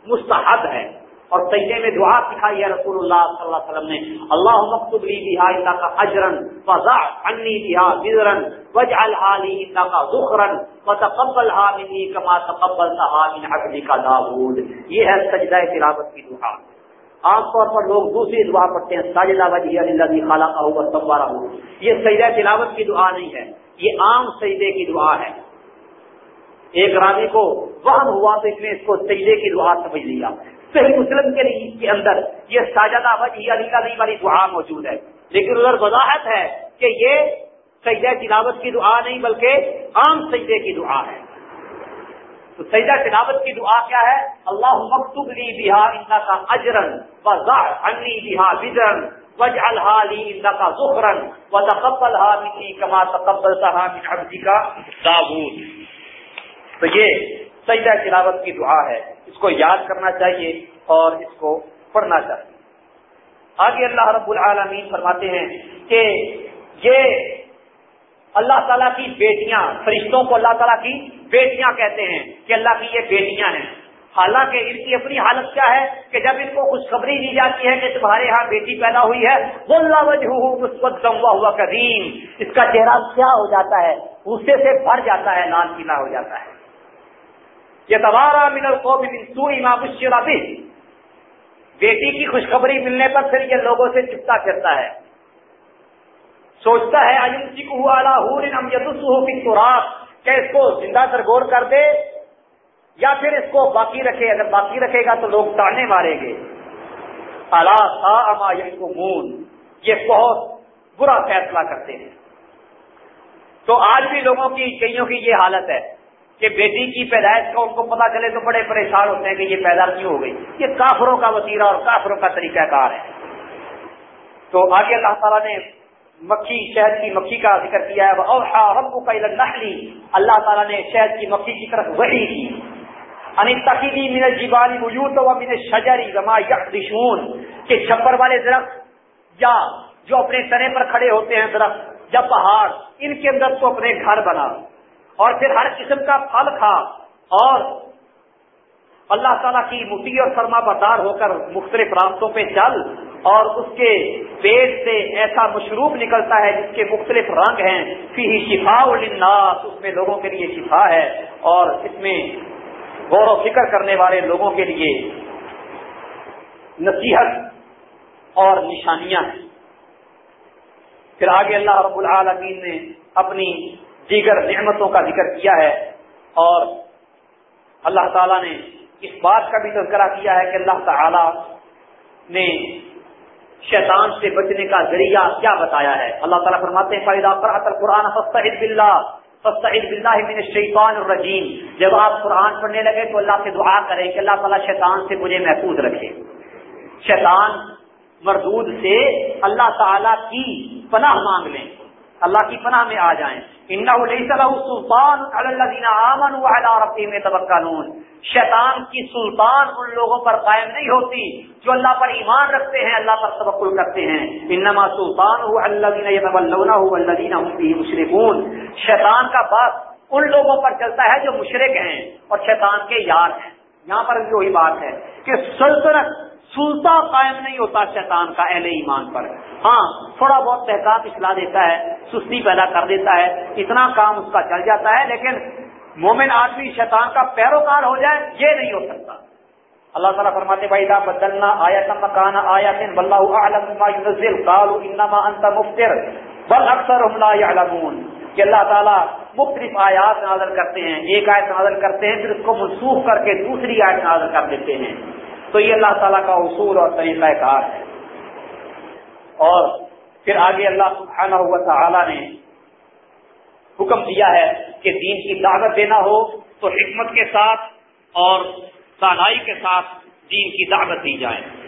مستحب ہے۔ اور سجدے میں دعا سکھائی ہے رسول اللہ صلی اللہ علیہ وسلم نے۔ اللہ مکتب لی بہا اللہ کا اجرن فضا انی بہا بزرن وجعل حالی اللہ کا ذخرن وتقبل ہا منی کما تقبل تہا من عبد کا داود۔ یہ ہے سجدہ تلاوت کی دعا۔ عام طور پر لوگ دوسری دعا پڑھتے ہیں ساجدہ وجہ اللہ خالہ کا ہو سوارا ہو یہ سجدہ تلاوت کی دعا نہیں ہے، یہ عام سجدے کی دعا ہے۔ ایک راوی کو وہم ہوا تو اس نے اس کو سجدے کی دعا سمجھ لیا۔ صحیح مسلم کے کے اندر یہ ساجدہ وجہ جی علی کا والی دعا موجود ہے۔ لیکن ادھر وضاحت ہے کہ یہ سجدہ تلاوت کی دعا نہیں بلکہ عام سجدے کی دعا ہے۔ تو سجدہ تلاوت کی دعا کیا ہے؟ اللہ مکتب لی بہا اندا کا اجرن انی بہا بجرن وج الحالی اندا کا ظخرن و تقبل ہا منی کما من عبدی کا تو یہ سجدہ تلاوت کی دعا ہے۔ اس کو یاد کرنا چاہیے اور اس کو پڑھنا چاہیے۔ آگے اللہ رب العالمین فرماتے ہیں کہ یہ اللہ تعالیٰ کی بیٹیاں، فرشتوں کو اللہ تعالیٰ کی بیٹیاں کہتے ہیں کہ اللہ کی یہ بیٹیاں ہیں۔ حالانکہ ان کی اپنی حالت کیا ہے کہ جب ان کو خوشخبری دی جاتی ہے کہ تمہارے یہاں بیٹی پیدا ہوئی ہے وہ اللہ وجہ مثبت گموا ہوا کریم۔ اس کا چہرہ کیا ہو جاتا ہے؟ غصے سے بھر جاتا ہے لال پیلا ہو جاتا ہے۔ یہ تبارہ منل کو بھی بیٹی کی خوشخبری ملنے پر پھر یہ لوگوں سے چپتا پھرتا ہے. سوچتا ہے کہ اس کو زندہ سرگور کر دے یا پھر اس کو باقی رکھے؟ اگر باقی رکھے گا تو لوگ تانے ماریں گے. اللہ مون یہ بہت برا فیصلہ کرتے ہیں. تو آج بھی لوگوں کی، کئیوں کی یہ حالت ہے؟ کہ بیٹی کی پیدائش کا ان کو پتا چلے تو بڑے پریشان ہوتے ہیں کہ یہ پیدا کیوں ہو گئی؟ یہ کافروں کا وسیلہ اور کافروں کا طریقہ کار ہے۔ تو آگے اللہ تعالیٰ نے مکھی، شہد کی مکھی کا ذکر کیا ہے۔ رب کا نحلی اللہ تعالیٰ نے شہد کی مکھی کی طرف وحی کی۔ ان من جیبانی وجود و من شجری گما یکشون کے چھپر والے درخت یا جو اپنے تنے پر کھڑے ہوتے ہیں درخت یا پہاڑ، ان کے اندر تو اپنے گھر بنا اور پھر ہر قسم کا پھل کھا اور اللہ تعالیٰ کی مٹی اور فرما بردار ہو کر مختلف راستوں پہ چل اور اس کے پیٹ سے ایسا مشروب نکلتا ہے جس کے مختلف رنگ ہیں۔ فی شفا الناس اس میں لوگوں کے لیے شفا ہے اور اس میں غور و فکر کرنے والے لوگوں کے لیے نصیحت اور نشانیاں ہیں۔ پھر آگے اللہ رب العالمین نے اپنی دیگر نعمتوں کا ذکر کیا ہے اور اللہ تعالیٰ نے اس بات کا بھی تذکرہ کیا ہے کہ اللہ تعالی نے شیطان سے بچنے کا ذریعہ کیا بتایا ہے۔ اللہ تعالیٰ فرماتے ہیں فائدہ قرآن من الشیطان الرجیم جب آپ قرآن پڑھنے لگے تو اللہ سے دعا کریں کہ اللہ تعالیٰ شیطان سے مجھے محفوظ رکھے۔ شیطان مردود سے اللہ تعالیٰ کی پناہ مانگ لیں۔ اللہ کی پناہ میں آ جائیں۔ سلطان شیطان کی سلطان ان لوگوں پر قائم نہیں ہوتی جو اللہ پر ایمان رکھتے ہیں، اللہ پر تبکل کرتے ہیں۔ انما سلطان مشرقون شیطان کا بات ان لوگوں پر چلتا ہے جو مشرق ہیں اور شیطان کے یار ہیں۔ یہاں پر بھی وہی بات ہے کہ سلطنت سلطان قائم نہیں ہوتا شیطان کا اہل ایمان پر۔ ہاں تھوڑا بہت تحقاق اصلاح دیتا ہے، سستی پیدا کر دیتا ہے، اتنا کام اس کا چل جاتا ہے، لیکن مومن آدمی شیطان کا پیروکار ہو جائے، یہ نہیں ہو سکتا۔ اللہ تعالیٰ فرماتے بھائی دا بدلنا آیا کا مکان آیا تین انما انت مفتر بل اکثر کہ اللہ تعالیٰ مختلف آیات نازل کرتے ہیں، ایک آیت نازل کرتے ہیں، پھر اس کو منسوخ کر کے دوسری آیت نازل کر دیتے ہیں۔ تو یہ اللہ تعالیٰ کا اصول اور طریقہ کار ہے۔ اور پھر آگے اللہ سبحانہ ہوا تعالیٰ نے حکم دیا ہے کہ دین کی دعوت دینا ہو تو حکمت کے ساتھ اور سانائی کے ساتھ دین کی دعوت دی جائے۔